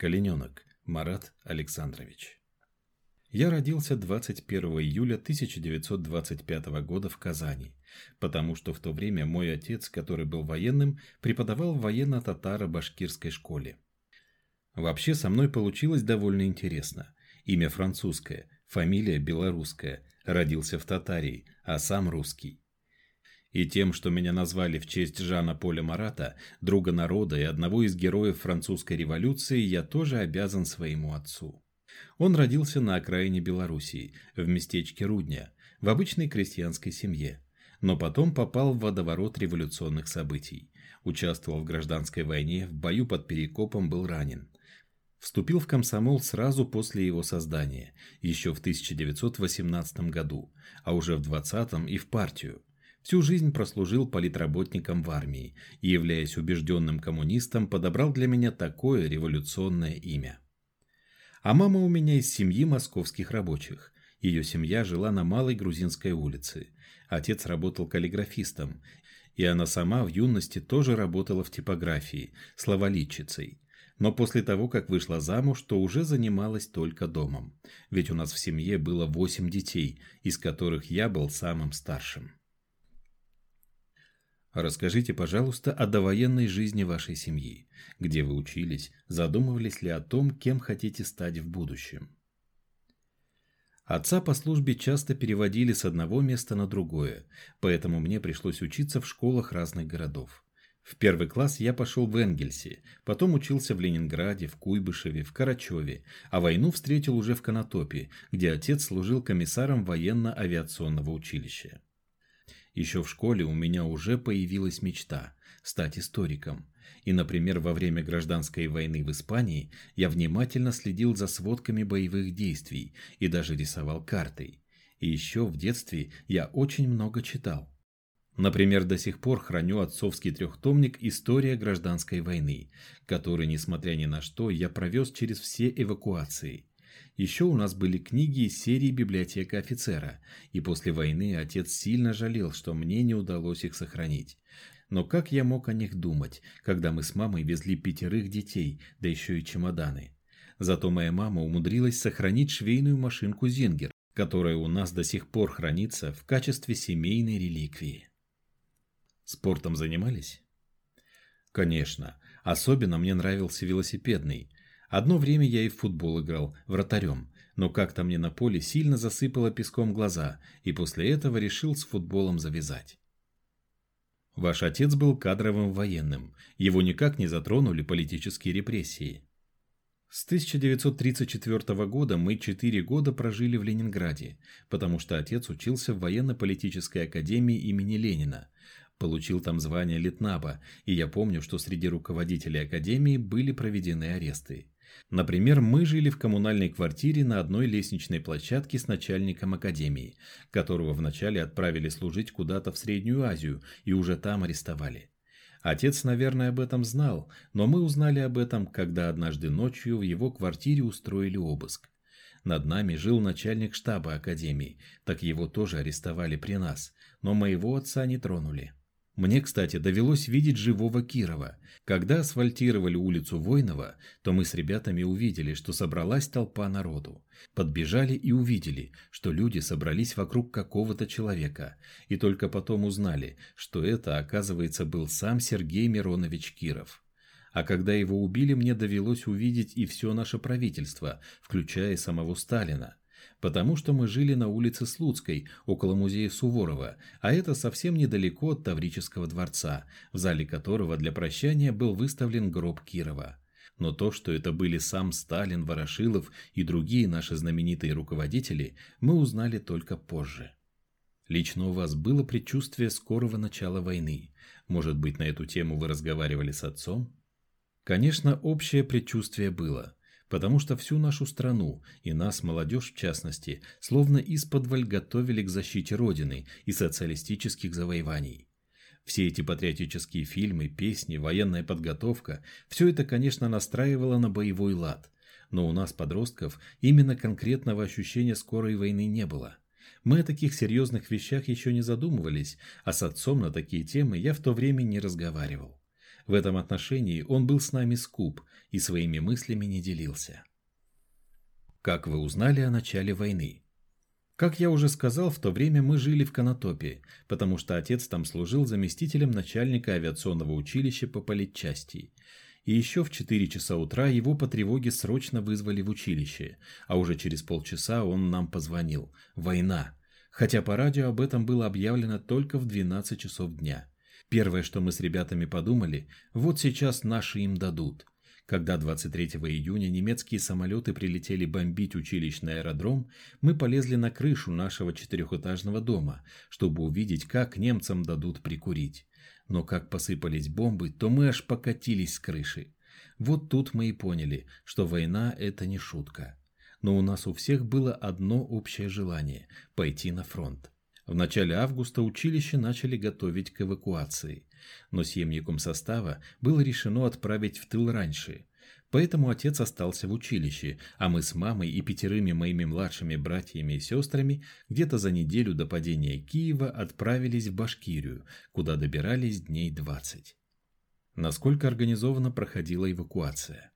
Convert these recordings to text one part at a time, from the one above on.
Калиненок Марат Александрович. Я родился 21 июля 1925 года в Казани, потому что в то время мой отец, который был военным, преподавал в военно-татаро-башкирской школе. Вообще со мной получилось довольно интересно. Имя французское, фамилия белорусская, родился в Татарии, а сам русский. И тем, что меня назвали в честь Жана Поля Марата, друга народа и одного из героев французской революции, я тоже обязан своему отцу. Он родился на окраине Белоруссии, в местечке Рудня, в обычной крестьянской семье, но потом попал в водоворот революционных событий. Участвовал в гражданской войне, в бою под Перекопом был ранен. Вступил в комсомол сразу после его создания, еще в 1918 году, а уже в 20 и в партию. Всю жизнь прослужил политработником в армии и, являясь убежденным коммунистом, подобрал для меня такое революционное имя. А мама у меня из семьи московских рабочих. Ее семья жила на Малой Грузинской улице. Отец работал каллиграфистом, и она сама в юности тоже работала в типографии, словолитчицей. Но после того, как вышла замуж, то уже занималась только домом. Ведь у нас в семье было восемь детей, из которых я был самым старшим. Расскажите, пожалуйста, о довоенной жизни вашей семьи. Где вы учились? Задумывались ли о том, кем хотите стать в будущем? Отца по службе часто переводили с одного места на другое, поэтому мне пришлось учиться в школах разных городов. В первый класс я пошел в Энгельсе, потом учился в Ленинграде, в Куйбышеве, в Карачеве, а войну встретил уже в Конотопе, где отец служил комиссаром военно-авиационного училища. Еще в школе у меня уже появилась мечта – стать историком. И, например, во время гражданской войны в Испании я внимательно следил за сводками боевых действий и даже рисовал картой. И еще в детстве я очень много читал. Например, до сих пор храню отцовский трехтомник «История гражданской войны», который, несмотря ни на что, я провез через все эвакуации – еще у нас были книги из серии «Библиотека офицера», и после войны отец сильно жалел, что мне не удалось их сохранить. Но как я мог о них думать, когда мы с мамой везли пятерых детей, да еще и чемоданы? Зато моя мама умудрилась сохранить швейную машинку «Зингер», которая у нас до сих пор хранится в качестве семейной реликвии. Спортом занимались? Конечно. Особенно мне нравился велосипедный. Одно время я и в футбол играл, вратарем, но как-то мне на поле сильно засыпало песком глаза, и после этого решил с футболом завязать. Ваш отец был кадровым военным, его никак не затронули политические репрессии. С 1934 года мы четыре года прожили в Ленинграде, потому что отец учился в военно-политической академии имени Ленина, получил там звание летнаба, и я помню, что среди руководителей академии были проведены аресты. Например, мы жили в коммунальной квартире на одной лестничной площадке с начальником академии, которого вначале отправили служить куда-то в Среднюю Азию и уже там арестовали. Отец, наверное, об этом знал, но мы узнали об этом, когда однажды ночью в его квартире устроили обыск. Над нами жил начальник штаба академии, так его тоже арестовали при нас, но моего отца не тронули. Мне, кстати, довелось видеть живого Кирова. Когда асфальтировали улицу Войнова, то мы с ребятами увидели, что собралась толпа народу. Подбежали и увидели, что люди собрались вокруг какого-то человека, и только потом узнали, что это, оказывается, был сам Сергей Миронович Киров. А когда его убили, мне довелось увидеть и все наше правительство, включая самого Сталина потому что мы жили на улице Слуцкой, около музея Суворова, а это совсем недалеко от Таврического дворца, в зале которого для прощания был выставлен гроб Кирова. Но то, что это были сам Сталин, Ворошилов и другие наши знаменитые руководители, мы узнали только позже. Лично у вас было предчувствие скорого начала войны. Может быть, на эту тему вы разговаривали с отцом? Конечно, общее предчувствие было – потому что всю нашу страну, и нас, молодежь в частности, словно из-под готовили к защите Родины и социалистических завоеваний. Все эти патриотические фильмы, песни, военная подготовка – все это, конечно, настраивало на боевой лад. Но у нас, подростков, именно конкретного ощущения скорой войны не было. Мы о таких серьезных вещах еще не задумывались, а с отцом на такие темы я в то время не разговаривал. В этом отношении он был с нами скуп и своими мыслями не делился. Как вы узнали о начале войны? Как я уже сказал, в то время мы жили в Конотопе, потому что отец там служил заместителем начальника авиационного училища по политчасти. И еще в 4 часа утра его по тревоге срочно вызвали в училище, а уже через полчаса он нам позвонил. Война. Хотя по радио об этом было объявлено только в 12 часов дня. Первое, что мы с ребятами подумали, вот сейчас наши им дадут. Когда 23 июня немецкие самолеты прилетели бомбить училищный аэродром, мы полезли на крышу нашего четырехэтажного дома, чтобы увидеть, как немцам дадут прикурить. Но как посыпались бомбы, то мы аж покатились с крыши. Вот тут мы и поняли, что война – это не шутка. Но у нас у всех было одно общее желание – пойти на фронт. В начале августа училище начали готовить к эвакуации но съемником состава было решено отправить в тыл раньше. Поэтому отец остался в училище, а мы с мамой и пятерыми моими младшими братьями и сестрами где-то за неделю до падения Киева отправились в Башкирию, куда добирались дней 20. Насколько организованно проходила эвакуация?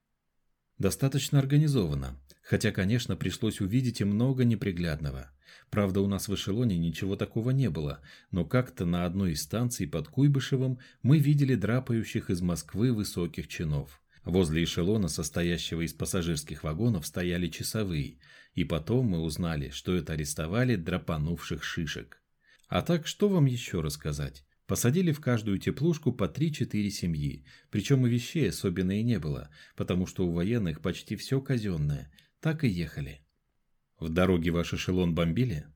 Достаточно организованно, хотя, конечно, пришлось увидеть и много неприглядного. Правда, у нас в эшелоне ничего такого не было, но как-то на одной из станций под Куйбышевым мы видели драпающих из Москвы высоких чинов. Возле эшелона, состоящего из пассажирских вагонов, стояли часовые, и потом мы узнали, что это арестовали драпанувших шишек. А так, что вам еще рассказать? Посадили в каждую теплушку по 3-4 семьи, причем и вещей особенно и не было, потому что у военных почти все казенное, так и ехали. В дороге ваш эшелон бомбили?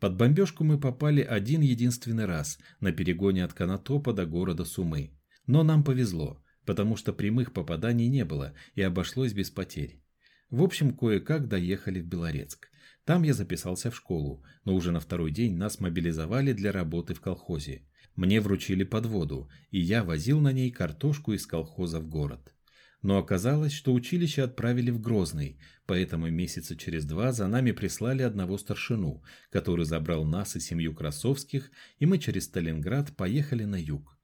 Под бомбежку мы попали один единственный раз на перегоне от Конотопа до города Сумы. Но нам повезло, потому что прямых попаданий не было и обошлось без потерь. В общем, кое-как доехали в Белорецк. Там я записался в школу, но уже на второй день нас мобилизовали для работы в колхозе. Мне вручили подводу, и я возил на ней картошку из колхоза в город. Но оказалось, что училище отправили в Грозный, поэтому месяца через два за нами прислали одного старшину, который забрал нас и семью Красовских, и мы через Сталинград поехали на юг.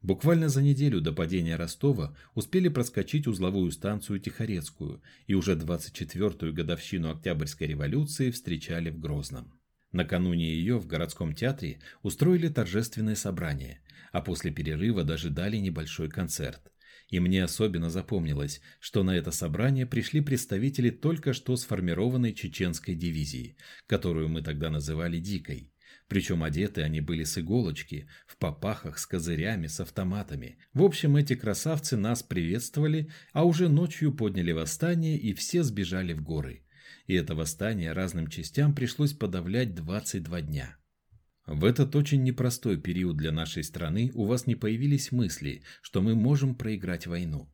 Буквально за неделю до падения Ростова успели проскочить узловую станцию Тихорецкую и уже 24-ю годовщину Октябрьской революции встречали в Грозном. Накануне ее в городском театре устроили торжественное собрание, а после перерыва даже дали небольшой концерт – и мне особенно запомнилось, что на это собрание пришли представители только что сформированной чеченской дивизии, которую мы тогда называли «Дикой». Причем одеты они были с иголочки, в попахах, с козырями, с автоматами. В общем, эти красавцы нас приветствовали, а уже ночью подняли восстание и все сбежали в горы. И это восстание разным частям пришлось подавлять 22 дня. В этот очень непростой период для нашей страны у вас не появились мысли, что мы можем проиграть войну?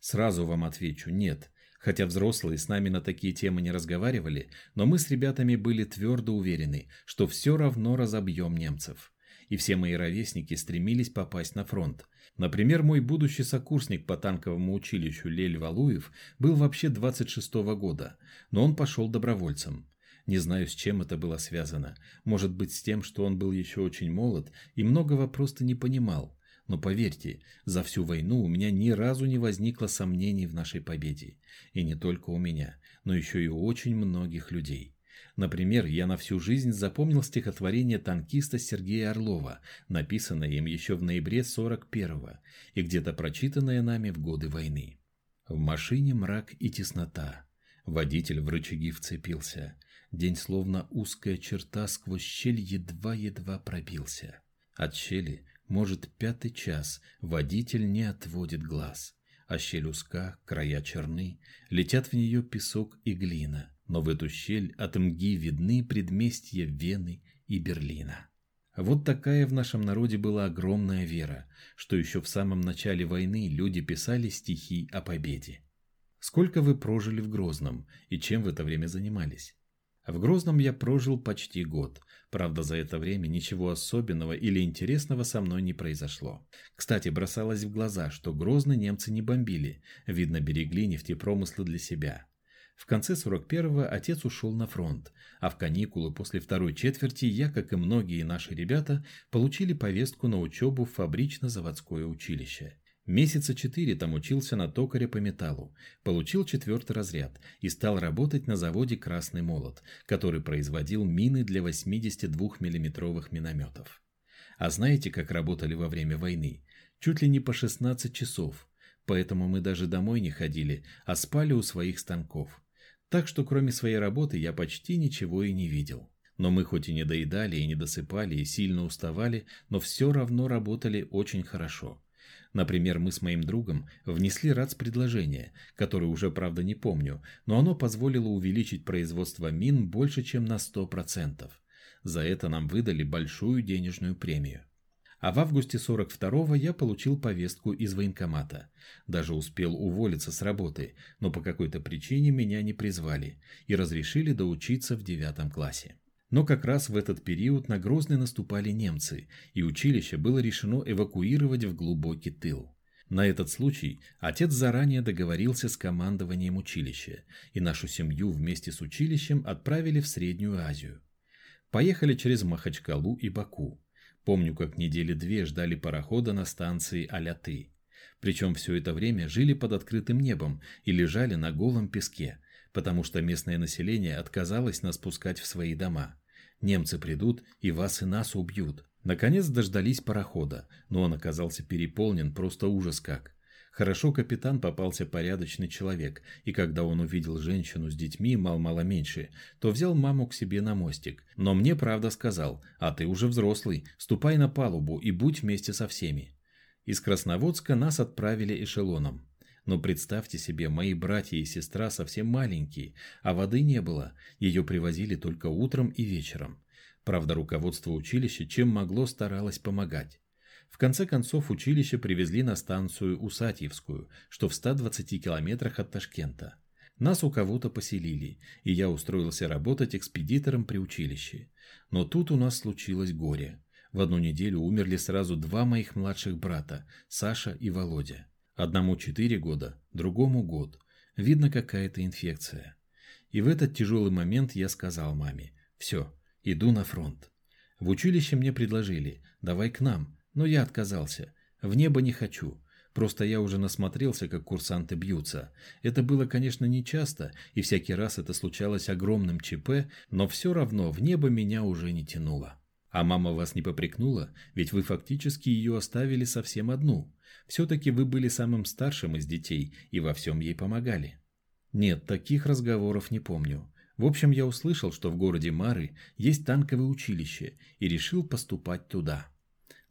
Сразу вам отвечу – нет. Хотя взрослые с нами на такие темы не разговаривали, но мы с ребятами были твердо уверены, что все равно разобьем немцев. И все мои ровесники стремились попасть на фронт. Например, мой будущий сокурсник по танковому училищу Лель Валуев был вообще 26-го года, но он пошел добровольцем. Не знаю, с чем это было связано. Может быть, с тем, что он был еще очень молод и многого просто не понимал. Но поверьте, за всю войну у меня ни разу не возникло сомнений в нашей победе. И не только у меня, но еще и у очень многих людей. Например, я на всю жизнь запомнил стихотворение танкиста Сергея Орлова, написанное им еще в ноябре 41-го и где-то прочитанное нами в годы войны. В машине мрак и теснота. Водитель в рычаги вцепился. День словно узкая черта сквозь щель едва-едва пробился. От щели, может, пятый час, водитель не отводит глаз. А щель узка, края черны, летят в нее песок и глина. Но в эту щель от мги видны предместья Вены и Берлина. Вот такая в нашем народе была огромная вера, что еще в самом начале войны люди писали стихи о победе. Сколько вы прожили в Грозном и чем в это время занимались? В Грозном я прожил почти год. Правда, за это время ничего особенного или интересного со мной не произошло. Кстати, бросалось в глаза, что Грозный немцы не бомбили. Видно, берегли нефтепромыслы для себя. В конце 41-го отец ушел на фронт, а в каникулы после второй четверти я, как и многие наши ребята, получили повестку на учебу в фабрично-заводское училище. Месяца четыре там учился на токаря по металлу, получил четвертый разряд и стал работать на заводе «Красный молот», который производил мины для 82 миллиметровых минометов. А знаете, как работали во время войны? Чуть ли не по 16 часов. Поэтому мы даже домой не ходили, а спали у своих станков. Так что кроме своей работы я почти ничего и не видел. Но мы хоть и не доедали, и не досыпали, и сильно уставали, но все равно работали очень хорошо. Например, мы с моим другом внесли РАЦ-предложение, которое уже, правда, не помню, но оно позволило увеличить производство мин больше, чем на 100%. За это нам выдали большую денежную премию. А в августе 42-го я получил повестку из военкомата. Даже успел уволиться с работы, но по какой-то причине меня не призвали и разрешили доучиться в девятом классе. Но как раз в этот период на Грозный наступали немцы, и училище было решено эвакуировать в глубокий тыл. На этот случай отец заранее договорился с командованием училища, и нашу семью вместе с училищем отправили в Среднюю Азию. Поехали через Махачкалу и Баку. Помню, как недели две ждали парохода на станции Аляты. Причем все это время жили под открытым небом и лежали на голом песке, потому что местное население отказалось нас пускать в свои дома. Немцы придут и вас и нас убьют. Наконец дождались парохода, но он оказался переполнен просто ужас как. Хорошо капитан попался порядочный человек, и когда он увидел женщину с детьми мал-мало меньше, то взял маму к себе на мостик. Но мне правда сказал, а ты уже взрослый, ступай на палубу и будь вместе со всеми. Из Красноводска нас отправили эшелоном. Но представьте себе, мои братья и сестра совсем маленькие, а воды не было, ее привозили только утром и вечером. Правда, руководство училища чем могло старалось помогать. В конце концов училище привезли на станцию Усатьевскую, что в 120 километрах от Ташкента. Нас у кого-то поселили, и я устроился работать экспедитором при училище. Но тут у нас случилось горе. В одну неделю умерли сразу два моих младших брата, Саша и Володя. Одному четыре года, другому год. Видно, какая-то инфекция. И в этот тяжелый момент я сказал маме, все, иду на фронт. В училище мне предложили, давай к нам, но я отказался. В небо не хочу. Просто я уже насмотрелся, как курсанты бьются. Это было, конечно, нечасто, и всякий раз это случалось огромным ЧП, но все равно в небо меня уже не тянуло. А мама вас не попрекнула, ведь вы фактически ее оставили совсем одну. Все-таки вы были самым старшим из детей и во всем ей помогали. Нет, таких разговоров не помню. В общем, я услышал, что в городе Мары есть танковое училище и решил поступать туда.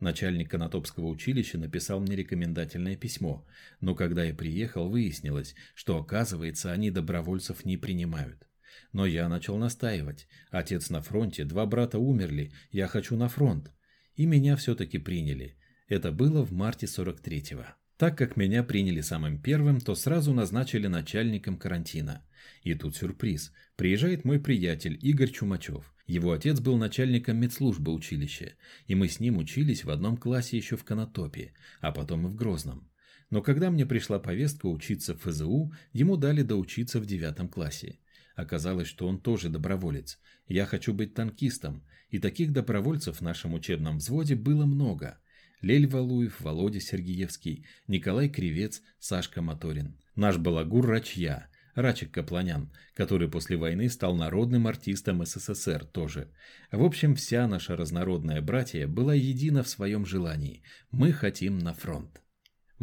Начальник Конотопского училища написал мне рекомендательное письмо, но когда я приехал, выяснилось, что, оказывается, они добровольцев не принимают. Но я начал настаивать. Отец на фронте, два брата умерли, я хочу на фронт. И меня все-таки приняли. Это было в марте 43-го. Так как меня приняли самым первым, то сразу назначили начальником карантина. И тут сюрприз. Приезжает мой приятель Игорь Чумачев. Его отец был начальником медслужбы училища, и мы с ним учились в одном классе еще в Конотопе, а потом и в Грозном. Но когда мне пришла повестка учиться в ФЗУ, ему дали доучиться в девятом классе. Оказалось, что он тоже доброволец. Я хочу быть танкистом, и таких добровольцев в нашем учебном взводе было много. Лель Валуев, Володя Сергеевский, Николай Кривец, Сашка Моторин. Наш балагур Рачья, Рачик Капланян, который после войны стал народным артистом СССР тоже. В общем, вся наша разнородная братья была едина в своем желании. Мы хотим на фронт.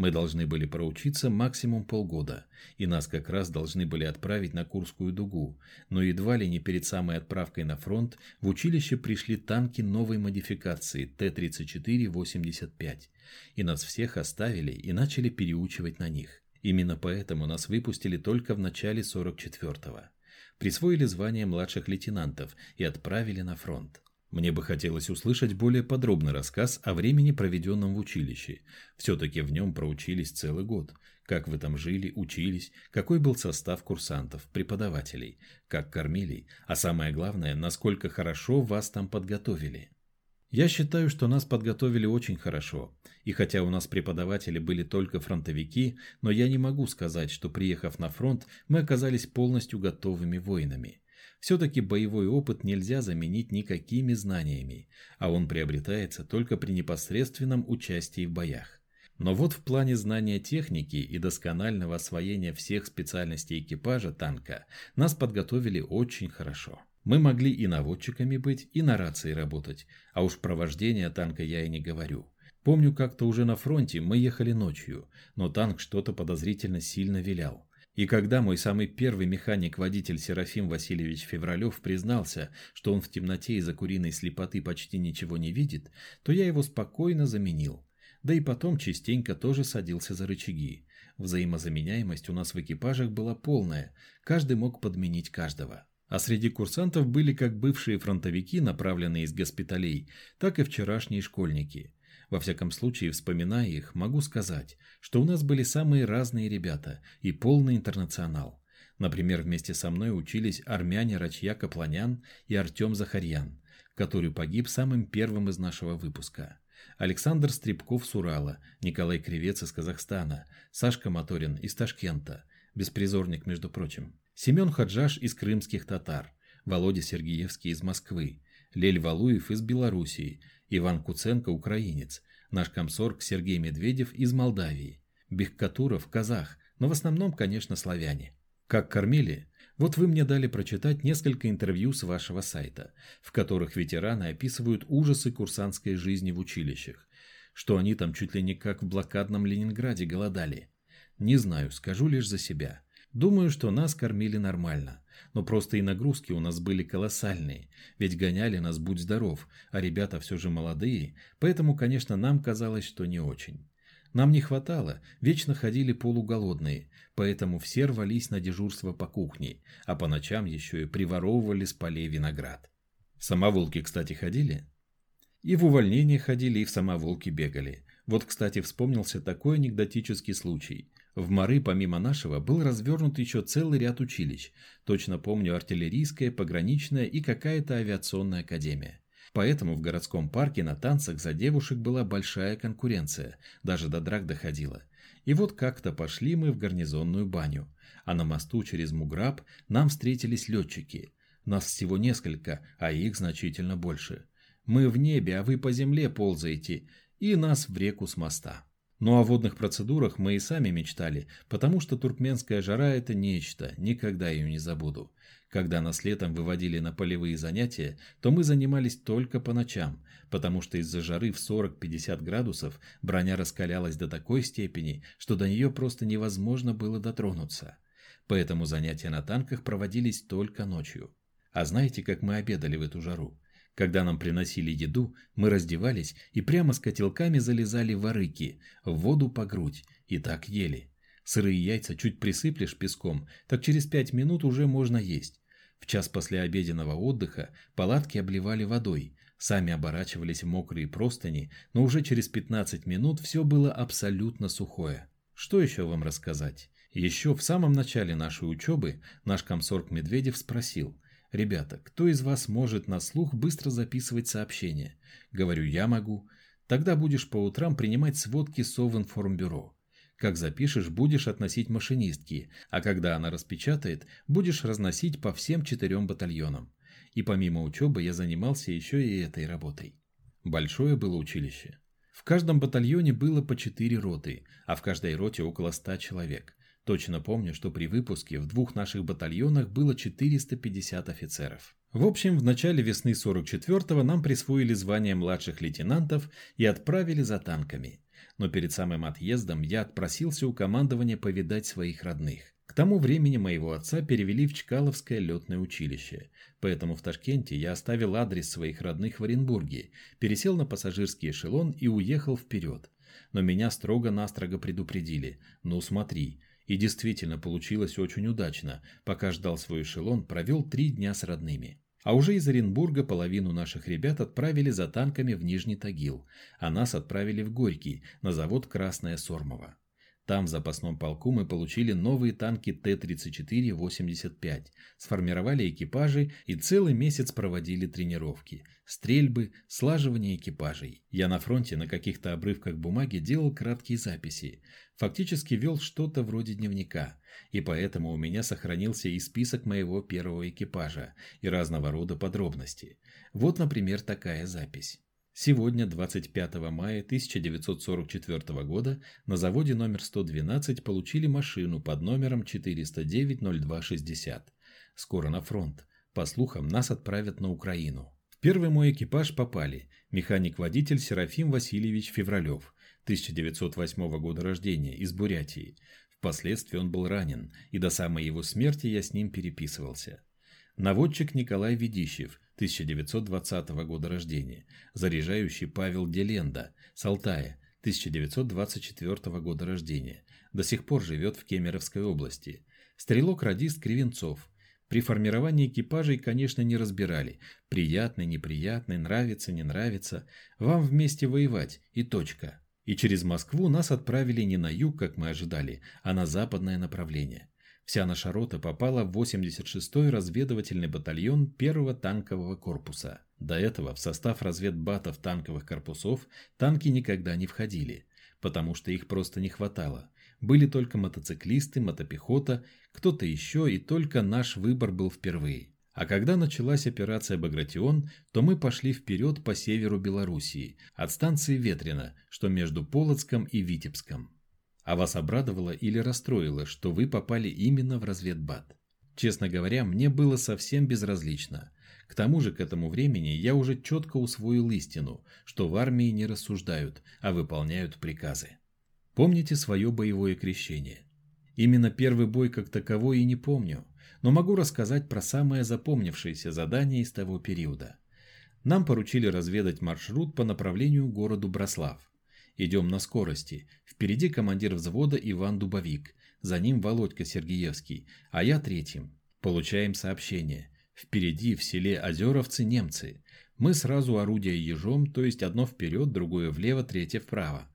Мы должны были проучиться максимум полгода, и нас как раз должны были отправить на Курскую дугу, но едва ли не перед самой отправкой на фронт в училище пришли танки новой модификации Т-34-85, и нас всех оставили и начали переучивать на них. Именно поэтому нас выпустили только в начале 44-го. Присвоили звание младших лейтенантов и отправили на фронт. Мне бы хотелось услышать более подробный рассказ о времени, проведенном в училище. Все-таки в нем проучились целый год. Как вы там жили, учились, какой был состав курсантов, преподавателей, как кормили, а самое главное, насколько хорошо вас там подготовили. Я считаю, что нас подготовили очень хорошо. И хотя у нас преподаватели были только фронтовики, но я не могу сказать, что приехав на фронт, мы оказались полностью готовыми воинами. Все-таки боевой опыт нельзя заменить никакими знаниями, а он приобретается только при непосредственном участии в боях. Но вот в плане знания техники и досконального освоения всех специальностей экипажа танка нас подготовили очень хорошо. Мы могли и наводчиками быть, и на рации работать, а уж про вождение танка я и не говорю. Помню, как-то уже на фронте мы ехали ночью, но танк что-то подозрительно сильно вилял. И когда мой самый первый механик-водитель Серафим Васильевич Февралев признался, что он в темноте из-за куриной слепоты почти ничего не видит, то я его спокойно заменил. Да и потом частенько тоже садился за рычаги. Взаимозаменяемость у нас в экипажах была полная, каждый мог подменить каждого. А среди курсантов были как бывшие фронтовики, направленные из госпиталей, так и вчерашние школьники. Во всяком случае, вспоминая их, могу сказать, что у нас были самые разные ребята и полный интернационал. Например, вместе со мной учились армяне Рачья Капланян и Артем Захарьян, который погиб самым первым из нашего выпуска. Александр Стребков с Урала, Николай Кривец из Казахстана, Сашка Моторин из Ташкента, беспризорник, между прочим, Семен Хаджаш из крымских татар, Володя Сергеевский из Москвы, Лель Валуев из Белоруссии, Иван Куценко украинец, наш комсорг Сергей Медведев из Молдавии, Бехкатуров казах, но в основном, конечно, славяне. Как кормили? Вот вы мне дали прочитать несколько интервью с вашего сайта, в которых ветераны описывают ужасы курсантской жизни в училищах, что они там чуть ли не как в блокадном Ленинграде голодали. Не знаю, скажу лишь за себя. Думаю, что нас кормили нормально, но просто и нагрузки у нас были колоссальные, ведь гоняли нас будь здоров, а ребята все же молодые, поэтому, конечно, нам казалось, что не очень. Нам не хватало, вечно ходили полуголодные, поэтому все рвались на дежурство по кухне, а по ночам еще и приворовывали с полей виноград. Самоволки, кстати, ходили? И в увольнение ходили, и в самоволки бегали. Вот, кстати, вспомнился такой анекдотический случай. В Мары, помимо нашего, был развернут еще целый ряд училищ. Точно помню артиллерийская, пограничная и какая-то авиационная академия. Поэтому в городском парке на танцах за девушек была большая конкуренция, даже до драк доходила. И вот как-то пошли мы в гарнизонную баню, а на мосту через Муграб нам встретились летчики. Нас всего несколько, а их значительно больше. Мы в небе, а вы по земле ползаете, и нас в реку с моста. Ну о водных процедурах мы и сами мечтали, потому что туркменская жара – это нечто, никогда ее не забуду. Когда нас летом выводили на полевые занятия, то мы занимались только по ночам, потому что из-за жары в 40-50 градусов броня раскалялась до такой степени, что до нее просто невозможно было дотронуться. Поэтому занятия на танках проводились только ночью. А знаете, как мы обедали в эту жару? Когда нам приносили еду, мы раздевались и прямо с котелками залезали в арыки, в воду по грудь, и так ели. Сырые яйца чуть присыплешь песком, так через пять минут уже можно есть. В час после обеденного отдыха палатки обливали водой, сами оборачивались в мокрые простыни, но уже через 15 минут все было абсолютно сухое. Что еще вам рассказать? Еще в самом начале нашей учебы наш комсорг Медведев спросил, «Ребята, кто из вас может на слух быстро записывать сообщения?» Говорю, я могу. Тогда будешь по утрам принимать сводки Совинформбюро. Как запишешь, будешь относить машинистке, а когда она распечатает, будешь разносить по всем четырем батальонам. И помимо учебы я занимался еще и этой работой. Большое было училище. В каждом батальоне было по четыре роты, а в каждой роте около ста человек. Точно помню, что при выпуске в двух наших батальонах было 450 офицеров. В общем, в начале весны 44-го нам присвоили звание младших лейтенантов и отправили за танками но перед самым отъездом я отпросился у командования повидать своих родных. К тому времени моего отца перевели в Чкаловское летное училище, поэтому в Ташкенте я оставил адрес своих родных в Оренбурге, пересел на пассажирский эшелон и уехал вперед. Но меня строго-настрого предупредили «Ну смотри». И действительно получилось очень удачно. Пока ждал свой эшелон, провел три дня с родными. А уже из Оренбурга половину наших ребят отправили за танками в Нижний Тагил, а нас отправили в Горький, на завод «Красная Сормова». Там в запасном полку мы получили новые танки Т-34-85, сформировали экипажи и целый месяц проводили тренировки, стрельбы, слаживание экипажей. Я на фронте на каких-то обрывках бумаги делал краткие записи, фактически вел что-то вроде дневника, и поэтому у меня сохранился и список моего первого экипажа, и разного рода подробности. Вот, например, такая запись. Сегодня, 25 мая 1944 года, на заводе номер 112 получили машину под номером 409-0260. Скоро на фронт. По слухам, нас отправят на Украину. В первый мой экипаж попали механик-водитель Серафим Васильевич Февралев, 1908 года рождения, из Бурятии. Впоследствии он был ранен, и до самой его смерти я с ним переписывался. Наводчик Николай Ведищев, 1920 года рождения, заряжающий Павел Деленда, с Алтая, 1924 года рождения, до сих пор живет в Кемеровской области. Стрелок-радист Кривенцов. При формировании экипажей, конечно, не разбирали. Приятный, неприятный, нравится, не нравится. Вам вместе воевать, и точка. И через Москву нас отправили не на юг, как мы ожидали, а на западное направление. Вся наша рота попала в 86-й разведывательный батальон 1-го танкового корпуса. До этого в состав разведбатов танковых корпусов танки никогда не входили, потому что их просто не хватало. Были только мотоциклисты, мотопехота, кто-то еще, и только наш выбор был впервые. А когда началась операция «Багратион», то мы пошли вперед по северу Белоруссии, от станции Ветрина, что между Полоцком и Витебском. А вас обрадовало или расстроило, что вы попали именно в разведбат? Честно говоря, мне было совсем безразлично. К тому же к этому времени я уже четко усвоил истину, что в армии не рассуждают, а выполняют приказы. Помните свое боевое крещение? Именно первый бой как таковой и не помню, но могу рассказать про самое запомнившееся задание из того периода. Нам поручили разведать маршрут по направлению к городу Брослав. Идем на скорости. Впереди командир взвода Иван Дубовик, за ним Володька Сергеевский, а я третьим. Получаем сообщение. Впереди в селе Озеровцы немцы. Мы сразу орудие ежом, то есть одно вперед, другое влево, третье вправо.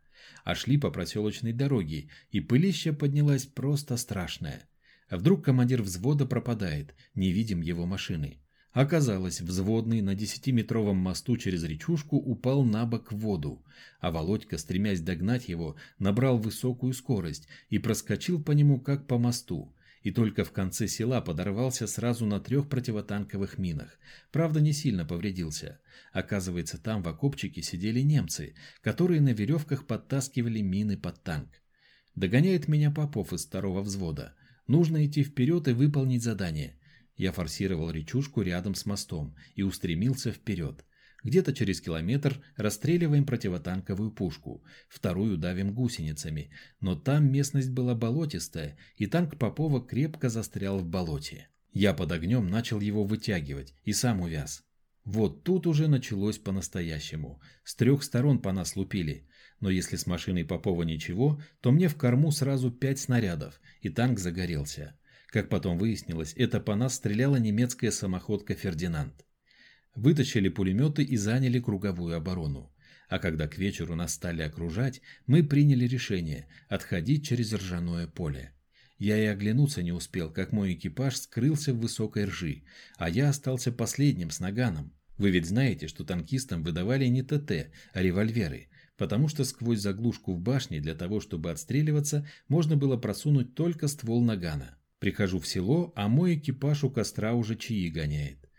А шли по проселочной дороге, и пылища поднялась просто страшная. А вдруг командир взвода пропадает, не видим его машины. Оказалось, взводный на десятиметровом мосту через речушку упал на бок в воду, а Володька, стремясь догнать его, набрал высокую скорость и проскочил по нему как по мосту, и только в конце села подорвался сразу на трех противотанковых минах. Правда, не сильно повредился. Оказывается, там в окопчике сидели немцы, которые на веревках подтаскивали мины под танк. Догоняет меня Попов из второго взвода. Нужно идти вперед и выполнить задание – я форсировал речушку рядом с мостом и устремился вперед. Где-то через километр расстреливаем противотанковую пушку, вторую давим гусеницами, но там местность была болотистая, и танк Попова крепко застрял в болоте. Я под огнем начал его вытягивать и сам увяз. Вот тут уже началось по-настоящему. С трех сторон по нас лупили. Но если с машиной Попова ничего, то мне в корму сразу пять снарядов, и танк загорелся. Как потом выяснилось, это по нас стреляла немецкая самоходка «Фердинанд». Вытащили пулеметы и заняли круговую оборону. А когда к вечеру нас стали окружать, мы приняли решение отходить через ржаное поле. Я и оглянуться не успел, как мой экипаж скрылся в высокой ржи, а я остался последним с наганом. Вы ведь знаете, что танкистам выдавали не ТТ, а револьверы, потому что сквозь заглушку в башне для того, чтобы отстреливаться, можно было просунуть только ствол нагана. Прихожу в село, а мой экипаж у костра уже чаи гоняет.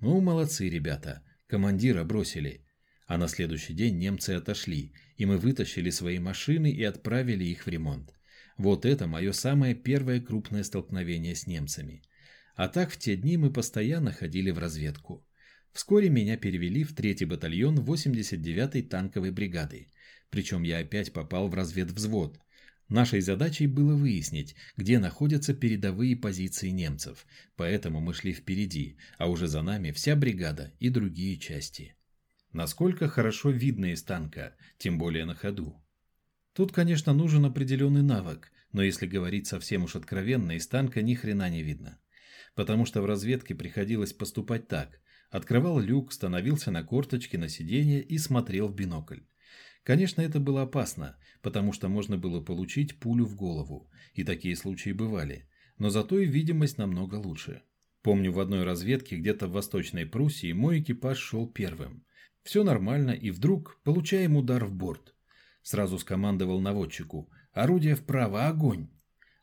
Ну, молодцы ребята, командира бросили. А на следующий день немцы отошли, и мы вытащили свои машины и отправили их в ремонт. Вот это мое самое первое крупное столкновение с немцами. А так в те дни мы постоянно ходили в разведку. Вскоре меня перевели в 3-й батальон 89-й танковой бригады. Причем я опять попал в разведвзвод – Нашей задачей было выяснить, где находятся передовые позиции немцев, поэтому мы шли впереди, а уже за нами вся бригада и другие части. Насколько хорошо видно из танка, тем более на ходу. Тут, конечно, нужен определенный навык, но если говорить совсем уж откровенно, из танка ни хрена не видно. Потому что в разведке приходилось поступать так. Открывал люк, становился на корточки на сиденье и смотрел в бинокль. Конечно, это было опасно, потому что можно было получить пулю в голову, и такие случаи бывали, но зато и видимость намного лучше. Помню, в одной разведке где-то в Восточной Пруссии мой экипаж шел первым. Все нормально, и вдруг получаем удар в борт. Сразу скомандовал наводчику «Орудие вправо, огонь!»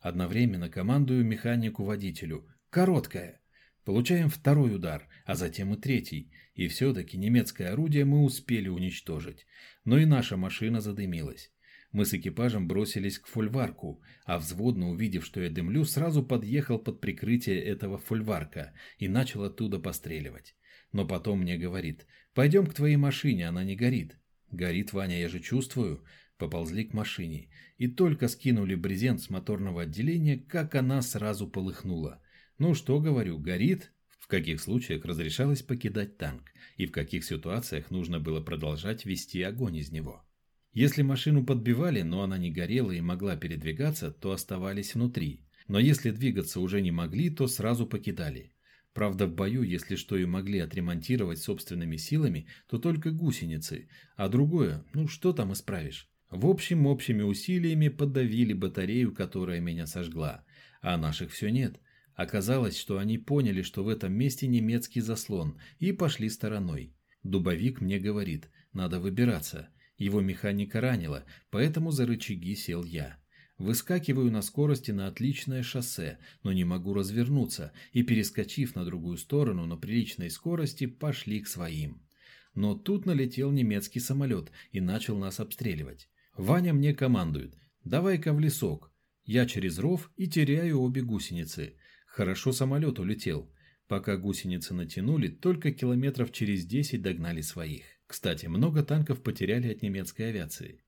Одновременно командую механику-водителю «Короткое!» Получаем второй удар, а затем и третий. И все-таки немецкое орудие мы успели уничтожить. Но и наша машина задымилась. Мы с экипажем бросились к фольварку, а взводно, увидев, что я дымлю, сразу подъехал под прикрытие этого фольварка и начал оттуда постреливать. Но потом мне говорит, пойдем к твоей машине, она не горит. Горит, Ваня, я же чувствую. Поползли к машине. И только скинули брезент с моторного отделения, как она сразу полыхнула. Ну что говорю, горит? В каких случаях разрешалось покидать танк, и в каких ситуациях нужно было продолжать вести огонь из него. Если машину подбивали, но она не горела и могла передвигаться, то оставались внутри. Но если двигаться уже не могли, то сразу покидали. Правда, в бою, если что и могли отремонтировать собственными силами, то только гусеницы, а другое, ну что там исправишь? В общем, общими усилиями подавили батарею, которая меня сожгла, а наших все нет. Оказалось, что они поняли, что в этом месте немецкий заслон, и пошли стороной. Дубовик мне говорит, надо выбираться. Его механика ранила, поэтому за рычаги сел я. Выскакиваю на скорости на отличное шоссе, но не могу развернуться, и, перескочив на другую сторону на приличной скорости, пошли к своим. Но тут налетел немецкий самолет и начал нас обстреливать. Ваня мне командует «давай-ка в лесок». Я через ров и теряю обе гусеницы. Хорошо самолет улетел. Пока гусеницы натянули, только километров через 10 догнали своих. Кстати, много танков потеряли от немецкой авиации.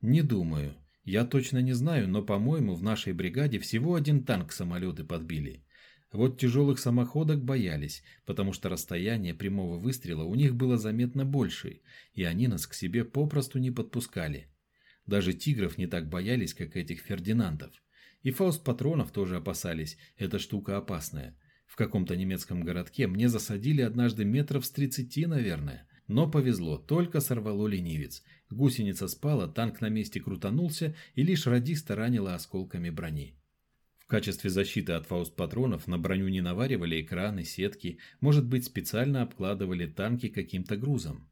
Не думаю. Я точно не знаю, но, по-моему, в нашей бригаде всего один танк самолеты подбили. Вот тяжелых самоходок боялись, потому что расстояние прямого выстрела у них было заметно больше, и они нас к себе попросту не подпускали. Даже тигров не так боялись, как этих Фердинандов. И фауст патронов тоже опасались, эта штука опасная. В каком-то немецком городке мне засадили однажды метров с тридцати, наверное. Но повезло, только сорвало ленивец. Гусеница спала, танк на месте крутанулся, и лишь радиста ранила осколками брони. В качестве защиты от фауст-патронов на броню не наваривали экраны, сетки, может быть, специально обкладывали танки каким-то грузом.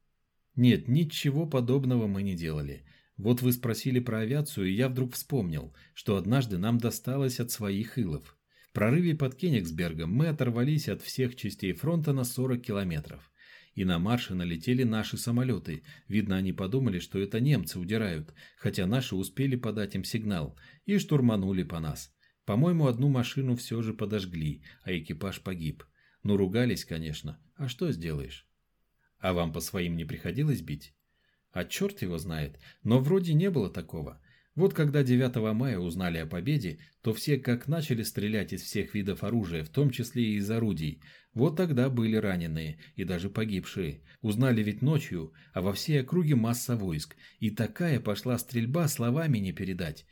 Нет, ничего подобного мы не делали. Вот вы спросили про авиацию, и я вдруг вспомнил, что однажды нам досталось от своих илов. В прорыве под Кенигсбергом мы оторвались от всех частей фронта на 40 километров и на марше налетели наши самолеты. Видно, они подумали, что это немцы удирают, хотя наши успели подать им сигнал и штурманули по нас. По-моему, одну машину все же подожгли, а экипаж погиб. Ну, ругались, конечно. А что сделаешь? А вам по своим не приходилось бить? А черт его знает. Но вроде не было такого. Вот когда 9 мая узнали о победе, то все как начали стрелять из всех видов оружия, в том числе и из орудий. Вот тогда были раненые и даже погибшие. Узнали ведь ночью, а во всей округе масса войск. И такая пошла стрельба, словами не передать.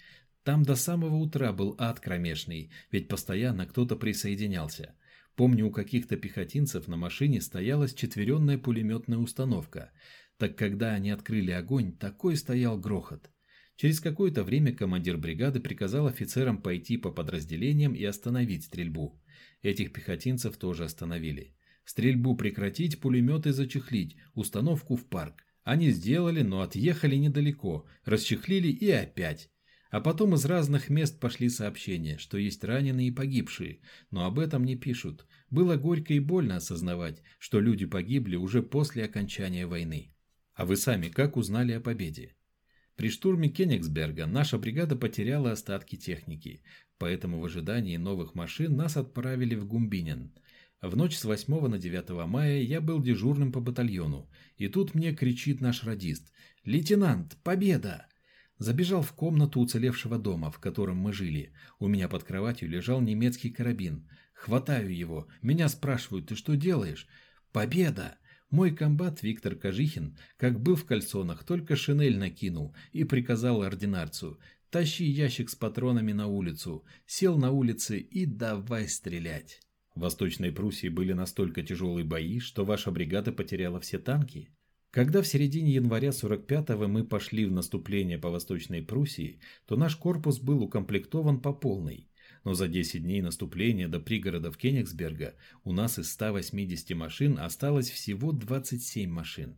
Там до самого утра был ад кромешный, ведь постоянно кто-то присоединялся. Помню, у каких-то пехотинцев на машине стоялась четверенная пулеметная установка. Так когда они открыли огонь, такой стоял грохот. Через какое-то время командир бригады приказал офицерам пойти по подразделениям и остановить стрельбу. Этих пехотинцев тоже остановили. Стрельбу прекратить, пулеметы зачехлить, установку в парк. Они сделали, но отъехали недалеко, расчехлили и опять. А потом из разных мест пошли сообщения, что есть раненые и погибшие, но об этом не пишут. Было горько и больно осознавать, что люди погибли уже после окончания войны. А вы сами как узнали о победе? При штурме Кенигсберга наша бригада потеряла остатки техники, поэтому в ожидании новых машин нас отправили в Гумбинен. В ночь с 8 на 9 мая я был дежурным по батальону, и тут мне кричит наш радист «Лейтенант, победа!» Забежал в комнату уцелевшего дома, в котором мы жили. У меня под кроватью лежал немецкий карабин. Хватаю его. Меня спрашивают, ты что делаешь? Победа! Мой комбат Виктор Кожихин, как был в кальсонах, только шинель накинул и приказал ординарцу «Тащи ящик с патронами на улицу». Сел на улице и давай стрелять. В Восточной Пруссии были настолько тяжелые бои, что ваша бригада потеряла все танки. Когда в середине января 45-го мы пошли в наступление по Восточной Пруссии, то наш корпус был укомплектован по полной но за 10 дней наступления до пригородов Кенигсберга у нас из 180 машин осталось всего 27 машин.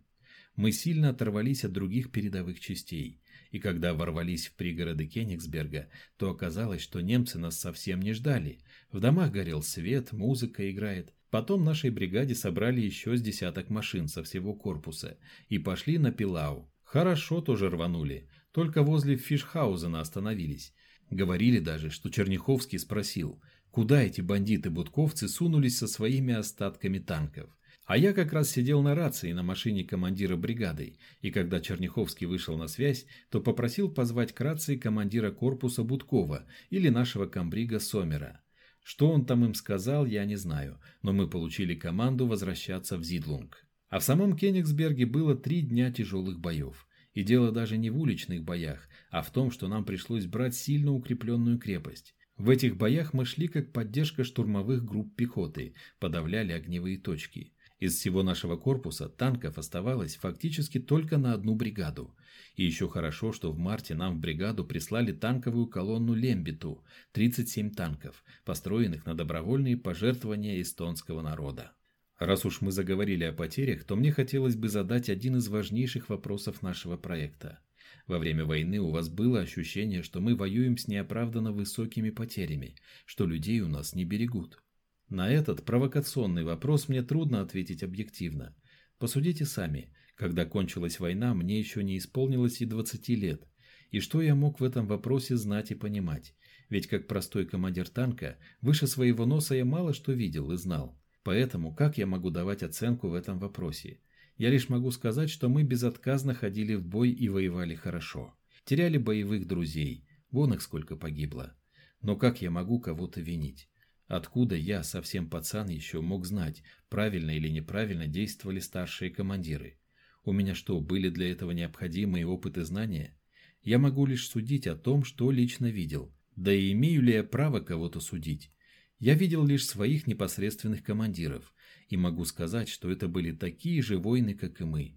Мы сильно оторвались от других передовых частей, и когда ворвались в пригороды Кенигсберга, то оказалось, что немцы нас совсем не ждали. В домах горел свет, музыка играет. Потом нашей бригаде собрали еще с десяток машин со всего корпуса и пошли на Пилау. Хорошо тоже рванули, только возле Фишхаузена остановились. Говорили даже, что Черняховский спросил, куда эти бандиты-будковцы сунулись со своими остатками танков. А я как раз сидел на рации на машине командира бригады, и когда Черняховский вышел на связь, то попросил позвать к рации командира корпуса Будкова или нашего комбрига Сомера. Что он там им сказал, я не знаю, но мы получили команду возвращаться в Зидлунг. А в самом Кенигсберге было три дня тяжелых боев. И дело даже не в уличных боях, а в том, что нам пришлось брать сильно укрепленную крепость. В этих боях мы шли как поддержка штурмовых групп пехоты, подавляли огневые точки. Из всего нашего корпуса танков оставалось фактически только на одну бригаду. И еще хорошо, что в марте нам в бригаду прислали танковую колонну Лембиту, 37 танков, построенных на добровольные пожертвования эстонского народа. Раз уж мы заговорили о потерях, то мне хотелось бы задать один из важнейших вопросов нашего проекта. Во время войны у вас было ощущение, что мы воюем с неоправданно высокими потерями, что людей у нас не берегут? На этот провокационный вопрос мне трудно ответить объективно. Посудите сами, когда кончилась война, мне еще не исполнилось и 20 лет. И что я мог в этом вопросе знать и понимать? Ведь как простой командир танка, выше своего носа я мало что видел и знал. Поэтому как я могу давать оценку в этом вопросе? Я лишь могу сказать, что мы безотказно ходили в бой и воевали хорошо. Теряли боевых друзей, вон их сколько погибло. Но как я могу кого-то винить? Откуда я, совсем пацан, еще мог знать, правильно или неправильно действовали старшие командиры? У меня что, были для этого необходимые опыт и знания? Я могу лишь судить о том, что лично видел. Да и имею ли я право кого-то судить? Я видел лишь своих непосредственных командиров, и могу сказать, что это были такие же воины, как и мы.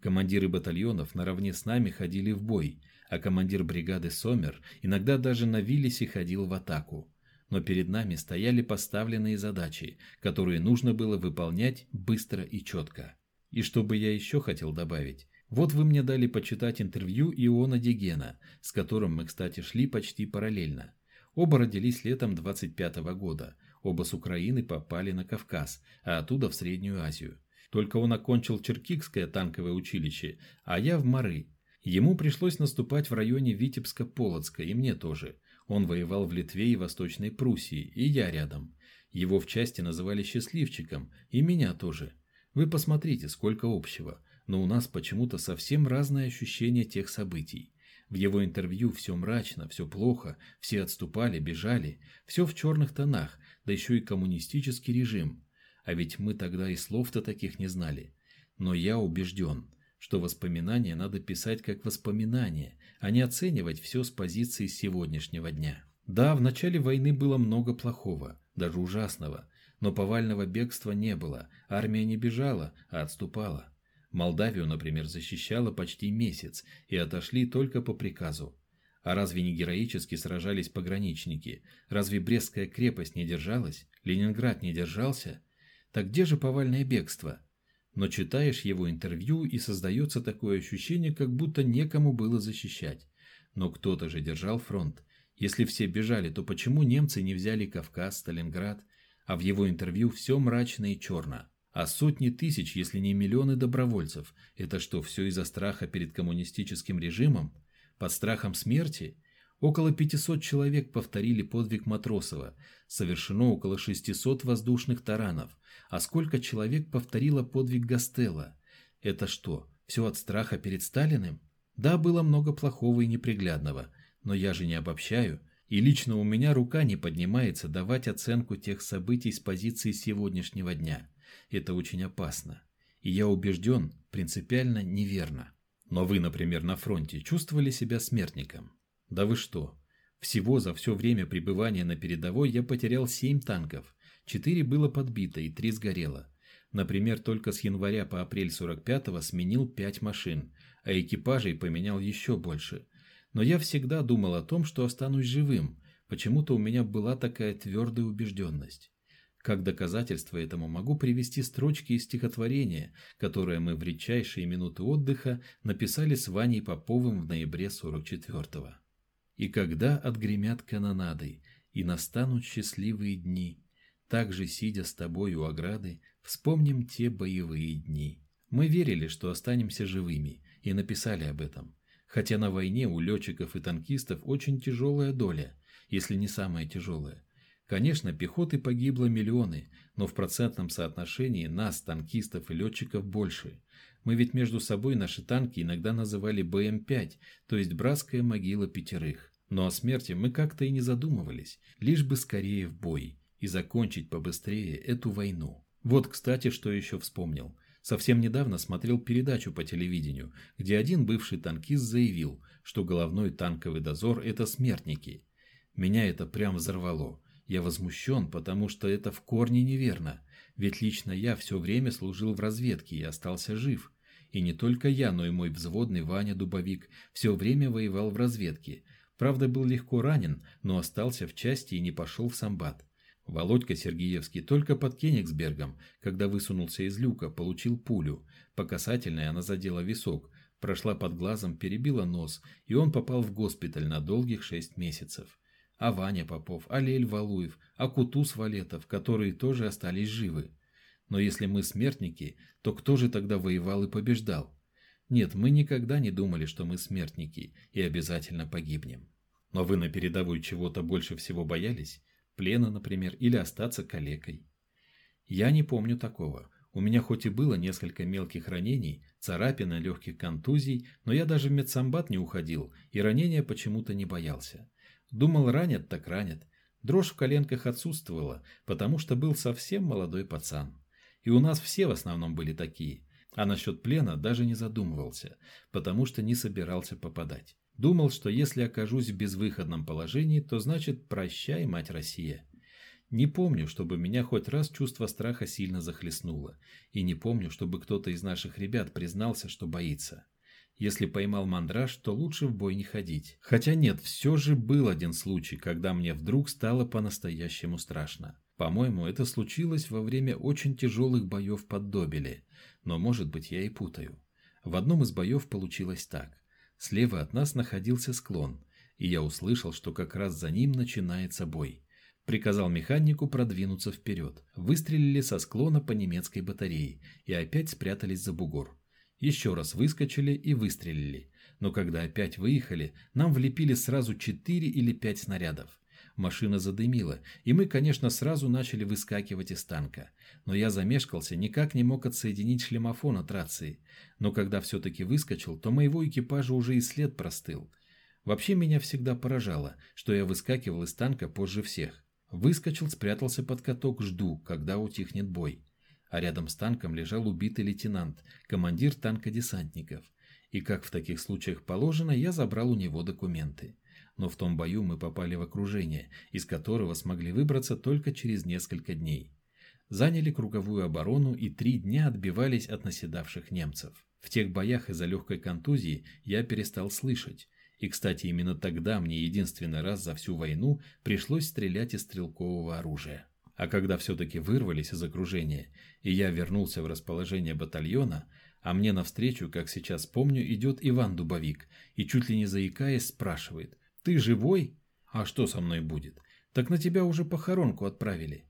Командиры батальонов наравне с нами ходили в бой, а командир бригады Сомер иногда даже на Виллисе ходил в атаку но перед нами стояли поставленные задачи, которые нужно было выполнять быстро и четко. И что бы я еще хотел добавить? Вот вы мне дали почитать интервью Иона Дегена, с которым мы, кстати, шли почти параллельно. Оба родились летом 25 -го года, оба с Украины попали на Кавказ, а оттуда в Среднюю Азию. Только он окончил Черкикское танковое училище, а я в Мары. Ему пришлось наступать в районе Витебска-Полоцка, и мне тоже – он воевал в Литве и Восточной Пруссии, и я рядом. Его в части называли счастливчиком, и меня тоже. Вы посмотрите, сколько общего, но у нас почему-то совсем разное ощущение тех событий. В его интервью все мрачно, все плохо, все отступали, бежали, все в черных тонах, да еще и коммунистический режим. А ведь мы тогда и слов-то таких не знали. Но я убежден, что воспоминания надо писать как воспоминания, а не оценивать все с позиции сегодняшнего дня. Да, в начале войны было много плохого, даже ужасного, но повального бегства не было, армия не бежала, а отступала. Молдавию, например, защищала почти месяц и отошли только по приказу. А разве не героически сражались пограничники? Разве Брестская крепость не держалась? Ленинград не держался? Так где же повальное бегство? но читаешь его интервью и создается такое ощущение, как будто некому было защищать. Но кто-то же держал фронт. Если все бежали, то почему немцы не взяли Кавказ, Сталинград? А в его интервью все мрачно и черно. А сотни тысяч, если не миллионы добровольцев, это что, все из-за страха перед коммунистическим режимом? Под страхом смерти? Около 500 человек повторили подвиг Матросова, совершено около 600 воздушных таранов, а сколько человек повторило подвиг Гастелла? Это что, все от страха перед Сталиным? Да, было много плохого и неприглядного, но я же не обобщаю, и лично у меня рука не поднимается давать оценку тех событий с позиции сегодняшнего дня. Это очень опасно. И я убежден, принципиально неверно. Но вы, например, на фронте чувствовали себя смертником? Да вы что? Всего за все время пребывания на передовой я потерял семь танков. Четыре было подбито и три сгорело. Например, только с января по апрель 45-го сменил пять машин, а экипажей поменял еще больше. Но я всегда думал о том, что останусь живым. Почему-то у меня была такая твердая убежденность. Как доказательство этому могу привести строчки из стихотворения, которое мы в редчайшие минуты отдыха написали с Ваней Поповым в ноябре 44-го. И когда отгремят канонады, и настанут счастливые дни, также сидя с тобой у ограды, вспомним те боевые дни. Мы верили, что останемся живыми, и написали об этом. Хотя на войне у летчиков и танкистов очень тяжелая доля, если не самая тяжелая. Конечно, пехоты погибло миллионы, но в процентном соотношении нас, танкистов и летчиков, больше. Мы ведь между собой наши танки иногда называли БМ-5, то есть братская могила пятерых. Но о смерти мы как-то и не задумывались, лишь бы скорее в бой и закончить побыстрее эту войну. Вот, кстати, что еще вспомнил. Совсем недавно смотрел передачу по телевидению, где один бывший танкист заявил, что головной танковый дозор – это смертники. Меня это прям взорвало. Я возмущен, потому что это в корне неверно. Ведь лично я все время служил в разведке и остался жив. И не только я, но и мой взводный Ваня Дубовик все время воевал в разведке. Правда, был легко ранен, но остался в части и не пошел в самбат. Володька Сергеевский только под Кенигсбергом, когда высунулся из люка, получил пулю. По касательной она задела висок, прошла под глазом, перебила нос, и он попал в госпиталь на долгих шесть месяцев. А Ваня Попов, а Лель Валуев, а Кутус Валетов, которые тоже остались живы. Но если мы смертники, то кто же тогда воевал и побеждал? Нет, мы никогда не думали, что мы смертники и обязательно погибнем. Но вы на передовой чего-то больше всего боялись? плена, например, или остаться калекой. Я не помню такого. У меня хоть и было несколько мелких ранений, царапин легких контузий, но я даже в медсамбат не уходил и ранения почему-то не боялся. Думал, ранят так ранят. Дрожь в коленках отсутствовала, потому что был совсем молодой пацан. И у нас все в основном были такие. А насчет плена даже не задумывался, потому что не собирался попадать. Думал, что если окажусь в безвыходном положении, то значит прощай, мать Россия. Не помню, чтобы меня хоть раз чувство страха сильно захлестнуло. И не помню, чтобы кто-то из наших ребят признался, что боится. Если поймал мандраж, то лучше в бой не ходить. Хотя нет, все же был один случай, когда мне вдруг стало по-настоящему страшно. По-моему, это случилось во время очень тяжелых боев под Добеле. Но может быть я и путаю. В одном из боев получилось так. Слева от нас находился склон, и я услышал, что как раз за ним начинается бой. Приказал механику продвинуться вперед. Выстрелили со склона по немецкой батарее и опять спрятались за бугор. Еще раз выскочили и выстрелили. Но когда опять выехали, нам влепили сразу четыре или пять снарядов. Машина задымила, и мы, конечно, сразу начали выскакивать из танка. Но я замешкался, никак не мог отсоединить шлемофон от рации. Но когда все-таки выскочил, то моего экипажа уже и след простыл. Вообще меня всегда поражало, что я выскакивал из танка позже всех. Выскочил, спрятался под каток, жду, когда утихнет бой. А рядом с танком лежал убитый лейтенант, командир танка десантников. И как в таких случаях положено, я забрал у него документы но в том бою мы попали в окружение, из которого смогли выбраться только через несколько дней. Заняли круговую оборону и три дня отбивались от наседавших немцев. В тех боях из-за легкой контузии я перестал слышать. И, кстати, именно тогда мне единственный раз за всю войну пришлось стрелять из стрелкового оружия. А когда все-таки вырвались из окружения, и я вернулся в расположение батальона, а мне навстречу, как сейчас помню, идет Иван Дубовик и чуть ли не заикаясь спрашивает, ты живой? А что со мной будет? Так на тебя уже похоронку отправили.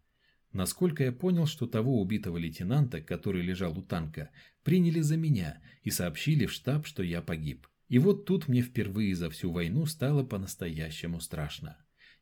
Насколько я понял, что того убитого лейтенанта, который лежал у танка, приняли за меня и сообщили в штаб, что я погиб. И вот тут мне впервые за всю войну стало по-настоящему страшно.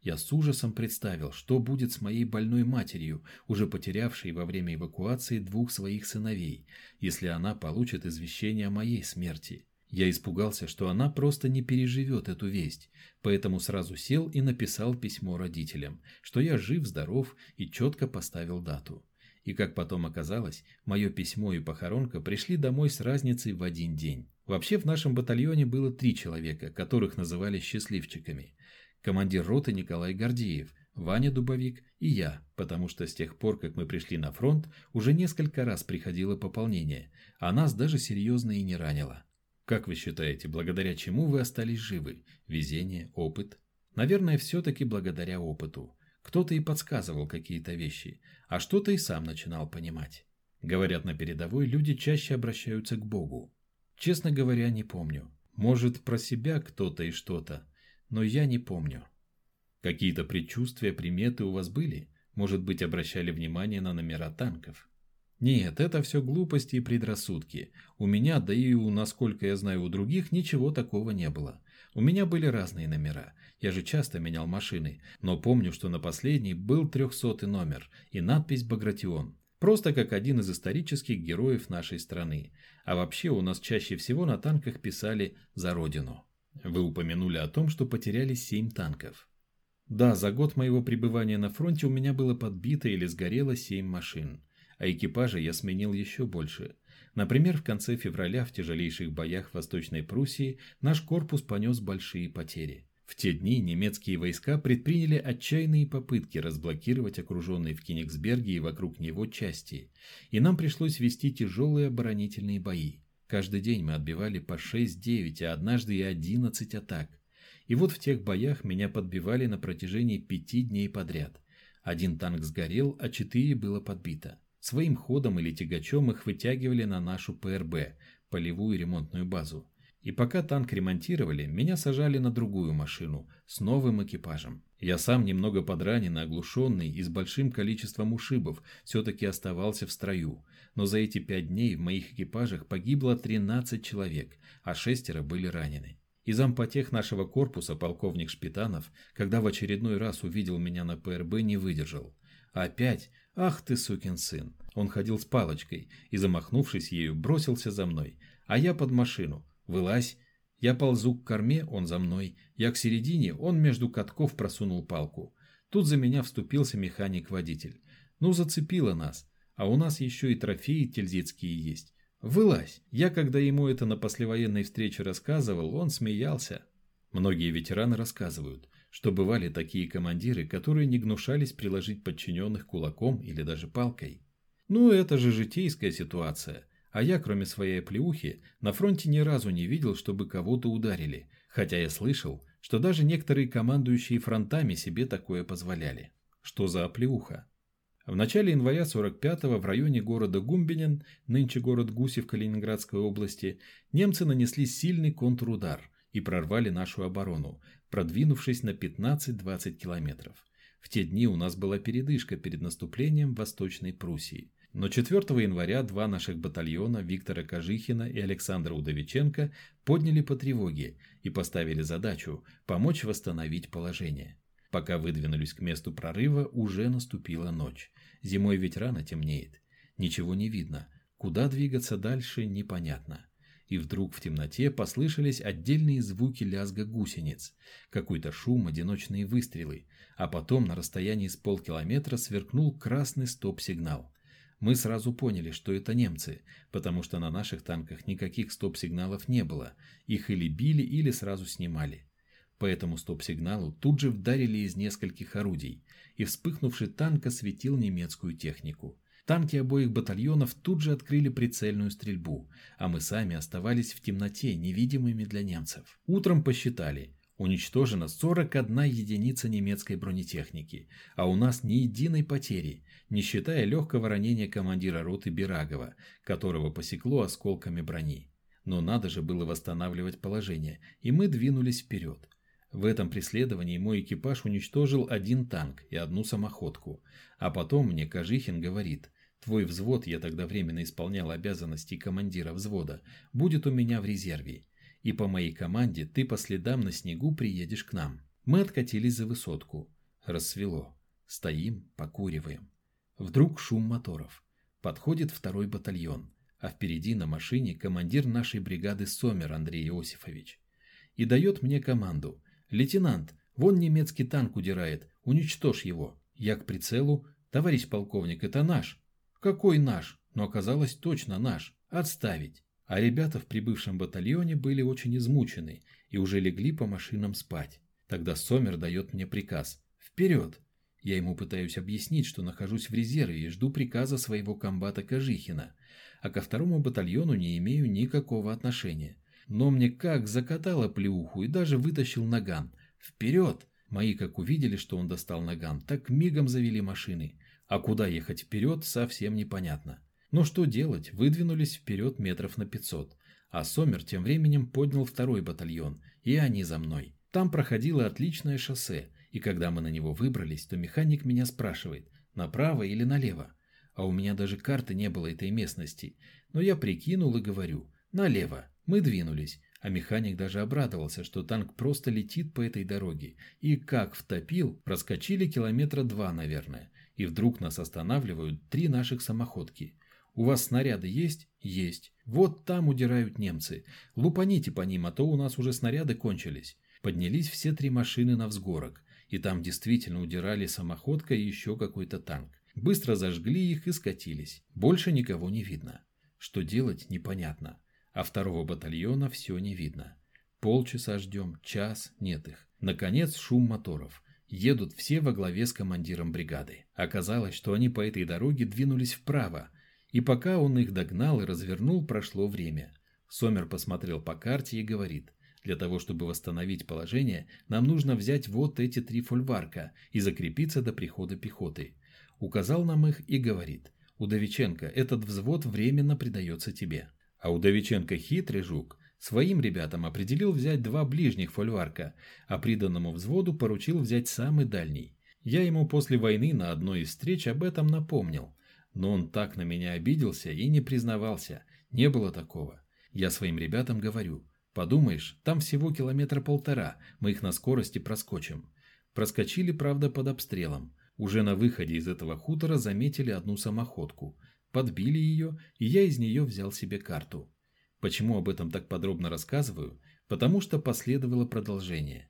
Я с ужасом представил, что будет с моей больной матерью, уже потерявшей во время эвакуации двух своих сыновей, если она получит извещение о моей смерти. Я испугался, что она просто не переживет эту весть, поэтому сразу сел и написал письмо родителям, что я жив-здоров и четко поставил дату. И как потом оказалось, мое письмо и похоронка пришли домой с разницей в один день. Вообще в нашем батальоне было три человека, которых называли счастливчиками. Командир роты Николай Гордеев, Ваня Дубовик и я, потому что с тех пор, как мы пришли на фронт, уже несколько раз приходило пополнение, а нас даже серьезно и не ранило. Как вы считаете, благодаря чему вы остались живы? Везение, опыт? Наверное, все-таки благодаря опыту. Кто-то и подсказывал какие-то вещи, а что-то и сам начинал понимать. Говорят, на передовой люди чаще обращаются к Богу. Честно говоря, не помню. Может, про себя кто-то и что-то, но я не помню. Какие-то предчувствия, приметы у вас были? Может быть, обращали внимание на номера танков. Нет, это все глупости и предрассудки. У меня, да и у, насколько я знаю, у других ничего такого не было. У меня были разные номера. Я же часто менял машины, но помню, что на последней был трехсотый номер и надпись «Багратион». Просто как один из исторических героев нашей страны. А вообще у нас чаще всего на танках писали «За Родину». Вы упомянули о том, что потеряли семь танков. Да, за год моего пребывания на фронте у меня было подбито или сгорело семь машин, а экипажа я сменил еще больше. Например, в конце февраля в тяжелейших боях в Восточной Пруссии наш корпус понес большие потери. В те дни немецкие войска предприняли отчаянные попытки разблокировать окруженные в Кенигсберге и вокруг него части, и нам пришлось вести тяжелые оборонительные бои. Каждый день мы отбивали по 6-9, а однажды и 11 атак. И вот в тех боях меня подбивали на протяжении пяти дней подряд. Один танк сгорел, а четыре было подбито. Своим ходом или тягачом их вытягивали на нашу ПРБ, полевую ремонтную базу. И пока танк ремонтировали, меня сажали на другую машину с новым экипажем. Я сам немного подраненный, оглушенный и с большим количеством ушибов все-таки оставался в строю. Но за эти пять дней в моих экипажах погибло 13 человек, а шестеро были ранены. И зампотех нашего корпуса, полковник Шпитанов, когда в очередной раз увидел меня на ПРБ, не выдержал. Опять? Ах ты, сукин сын! Он ходил с палочкой и, замахнувшись ею, бросился за мной, а я под машину – Вылазь. Я ползу к корме, он за мной. Я к середине, он между катков просунул палку. Тут за меня вступился механик-водитель. Ну, зацепило нас. А у нас еще и трофеи тильзитские есть. Вылазь. Я, когда ему это на послевоенной встрече рассказывал, он смеялся. Многие ветераны рассказывают, что бывали такие командиры, которые не гнушались приложить подчиненных кулаком или даже палкой. Ну, это же житейская ситуация. А я, кроме своей плеухи, на фронте ни разу не видел, чтобы кого-то ударили, хотя я слышал, что даже некоторые командующие фронтами себе такое позволяли. Что за оплеуха? В начале января 45-го в районе города Гумбинин, нынче город Гусев Калининградской области, немцы нанесли сильный контрудар и прорвали нашу оборону, продвинувшись на 15-20 километров. В те дни у нас была передышка перед наступлением Восточной Пруссии. Но 4 января два наших батальона Виктора Кожихина и Александра Удовиченко подняли по тревоге и поставили задачу помочь восстановить положение. Пока выдвинулись к месту прорыва, уже наступила ночь. Зимой ведь рано темнеет. Ничего не видно. Куда двигаться дальше, непонятно. И вдруг в темноте послышались отдельные звуки лязга гусениц, какой-то шум, одиночные выстрелы, а потом на расстоянии с полкилометра сверкнул красный стоп-сигнал. Мы сразу поняли, что это немцы, потому что на наших танках никаких стоп-сигналов не было. Их или били, или сразу снимали. По этому стоп-сигналу тут же вдарили из нескольких орудий, и вспыхнувший танк осветил немецкую технику. Танки обоих батальонов тут же открыли прицельную стрельбу, а мы сами оставались в темноте, невидимыми для немцев. Утром посчитали, Уничтожена 41 единица немецкой бронетехники, а у нас ни единой потери, не считая легкого ранения командира роты Бирагова, которого посекло осколками брони. Но надо же было восстанавливать положение, и мы двинулись вперед. В этом преследовании мой экипаж уничтожил один танк и одну самоходку, а потом мне Кожихин говорит, «Твой взвод, я тогда временно исполнял обязанности командира взвода, будет у меня в резерве, и по моей команде ты по следам на снегу приедешь к нам. Мы откатились за высотку. Рассвело. Стоим, покуриваем. Вдруг шум моторов. Подходит второй батальон, а впереди на машине командир нашей бригады Сомер Андрей Иосифович. И дает мне команду. «Лейтенант, вон немецкий танк удирает, уничтожь его». Я к прицелу. «Товарищ полковник, это наш». «Какой наш?» Но оказалось точно наш. Отставить. А ребята в прибывшем батальоне были очень измучены и уже легли по машинам спать. Тогда Сомер дает мне приказ «Вперед!». Я ему пытаюсь объяснить, что нахожусь в резерве и жду приказа своего комбата Кожихина, а ко второму батальону не имею никакого отношения. Но мне как закатало плеуху и даже вытащил наган. «Вперед!» Мои, как увидели, что он достал наган, так мигом завели машины. А куда ехать вперед, совсем непонятно. Но что делать, выдвинулись вперед метров на 500, а Сомер тем временем поднял второй батальон, и они за мной. Там проходило отличное шоссе, и когда мы на него выбрались, то механик меня спрашивает, направо или налево? А у меня даже карты не было этой местности. Но я прикинул и говорю, налево. Мы двинулись. А механик даже обрадовался, что танк просто летит по этой дороге. И как втопил, проскочили километра два, наверное. И вдруг нас останавливают три наших самоходки. У вас снаряды есть? Есть. Вот там удирают немцы. Лупаните по ним, а то у нас уже снаряды кончились. Поднялись все три машины на взгорок. И там действительно удирали самоходка и еще какой-то танк. Быстро зажгли их и скатились. Больше никого не видно. Что делать, непонятно. А второго батальона все не видно. Полчаса ждем, час, нет их. Наконец шум моторов. Едут все во главе с командиром бригады. Оказалось, что они по этой дороге двинулись вправо. И пока он их догнал и развернул, прошло время. Сомер посмотрел по карте и говорит, для того, чтобы восстановить положение, нам нужно взять вот эти три фольварка и закрепиться до прихода пехоты указал нам их и говорит, «Удовиченко, этот взвод временно придается тебе». А Удовиченко хитрый жук, своим ребятам определил взять два ближних фольварка, а приданному взводу поручил взять самый дальний. Я ему после войны на одной из встреч об этом напомнил, но он так на меня обиделся и не признавался, не было такого. Я своим ребятам говорю, подумаешь, там всего километра полтора, мы их на скорости проскочим. Проскочили, правда, под обстрелом. Уже на выходе из этого хутора заметили одну самоходку, подбили ее, и я из нее взял себе карту. Почему об этом так подробно рассказываю? Потому что последовало продолжение.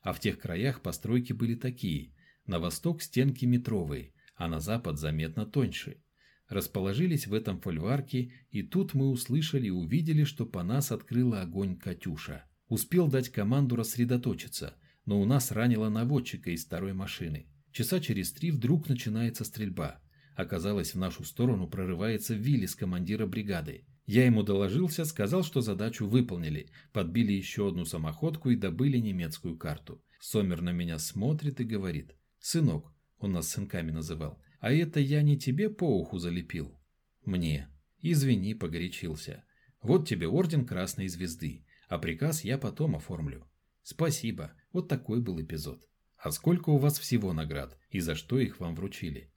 А в тех краях постройки были такие. На восток стенки метровые, а на запад заметно тоньше. Расположились в этом фольварке, и тут мы услышали и увидели, что по нас открыла огонь «Катюша». Успел дать команду рассредоточиться, но у нас ранило наводчика из второй машины. Часа через три вдруг начинается стрельба. Оказалось, в нашу сторону прорывается Виллис, командира бригады. Я ему доложился, сказал, что задачу выполнили, подбили еще одну самоходку и добыли немецкую карту. Сомер на меня смотрит и говорит, «Сынок», он нас сынками называл, «а это я не тебе по уху залепил?» «Мне». «Извини, погорячился. Вот тебе орден Красной Звезды, а приказ я потом оформлю». «Спасибо, вот такой был эпизод». А сколько у вас всего наград и за что их вам вручили?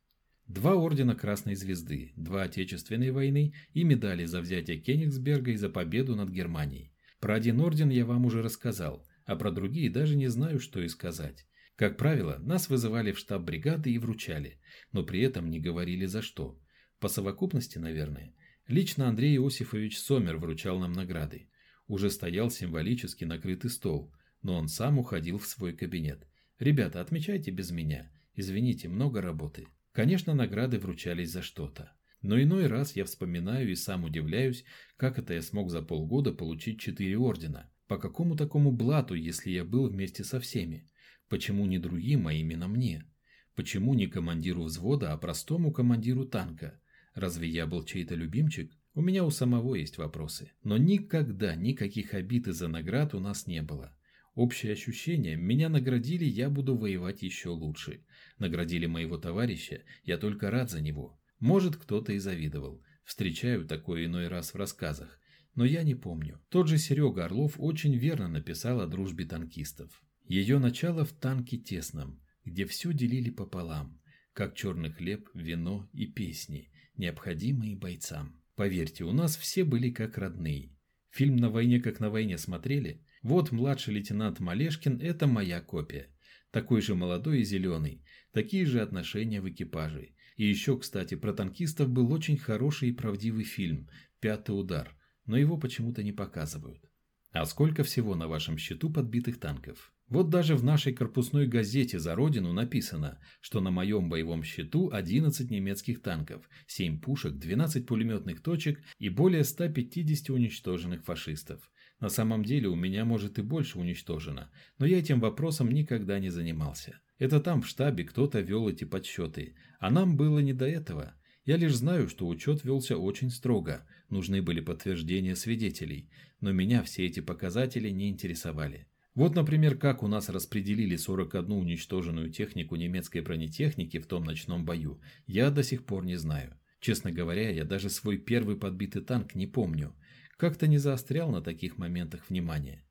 Два ордена Красной Звезды, два Отечественной войны и медали за взятие Кенигсберга и за победу над Германией. Про один орден я вам уже рассказал, а про другие даже не знаю, что и сказать. Как правило, нас вызывали в штаб бригады и вручали, но при этом не говорили за что. По совокупности, наверное. Лично Андрей Иосифович Сомер вручал нам награды. Уже стоял символически накрытый стол, но он сам уходил в свой кабинет. Ребята, отмечайте без меня. Извините, много работы. Конечно, награды вручались за что-то. Но иной раз я вспоминаю и сам удивляюсь, как это я смог за полгода получить четыре ордена. По какому такому блату, если я был вместе со всеми? Почему не другим, а именно мне? Почему не командиру взвода, а простому командиру танка? Разве я был чей-то любимчик? У меня у самого есть вопросы. Но никогда никаких обид из-за наград у нас не было. Общее ощущение, меня наградили, я буду воевать еще лучше. Наградили моего товарища, я только рад за него. Может, кто-то и завидовал. Встречаю такое иной раз в рассказах. Но я не помню. Тот же Серега Орлов очень верно написал о дружбе танкистов. Ее начало в танке тесном, где все делили пополам, как черный хлеб, вино и песни, необходимые бойцам. Поверьте, у нас все были как родные. Фильм «На войне, как на войне» смотрели? Вот младший лейтенант Малешкин – это моя копия. Такой же молодой и зеленый. Такие же отношения в экипаже. И еще, кстати, про танкистов был очень хороший и правдивый фильм «Пятый удар», но его почему-то не показывают. А сколько всего на вашем счету подбитых танков? Вот даже в нашей корпусной газете «За Родину» написано, что на моем боевом счету 11 немецких танков, 7 пушек, 12 пулеметных точек и более 150 уничтоженных фашистов. На самом деле у меня может и больше уничтожено, но я этим вопросом никогда не занимался. Это там в штабе кто-то вел эти подсчеты, а нам было не до этого. Я лишь знаю, что учет велся очень строго, нужны были подтверждения свидетелей, но меня все эти показатели не интересовали. Вот, например, как у нас распределили 41 уничтоженную технику немецкой бронетехники в том ночном бою, я до сих пор не знаю. Честно говоря, я даже свой первый подбитый танк не помню как-то не заострял на таких моментах внимания.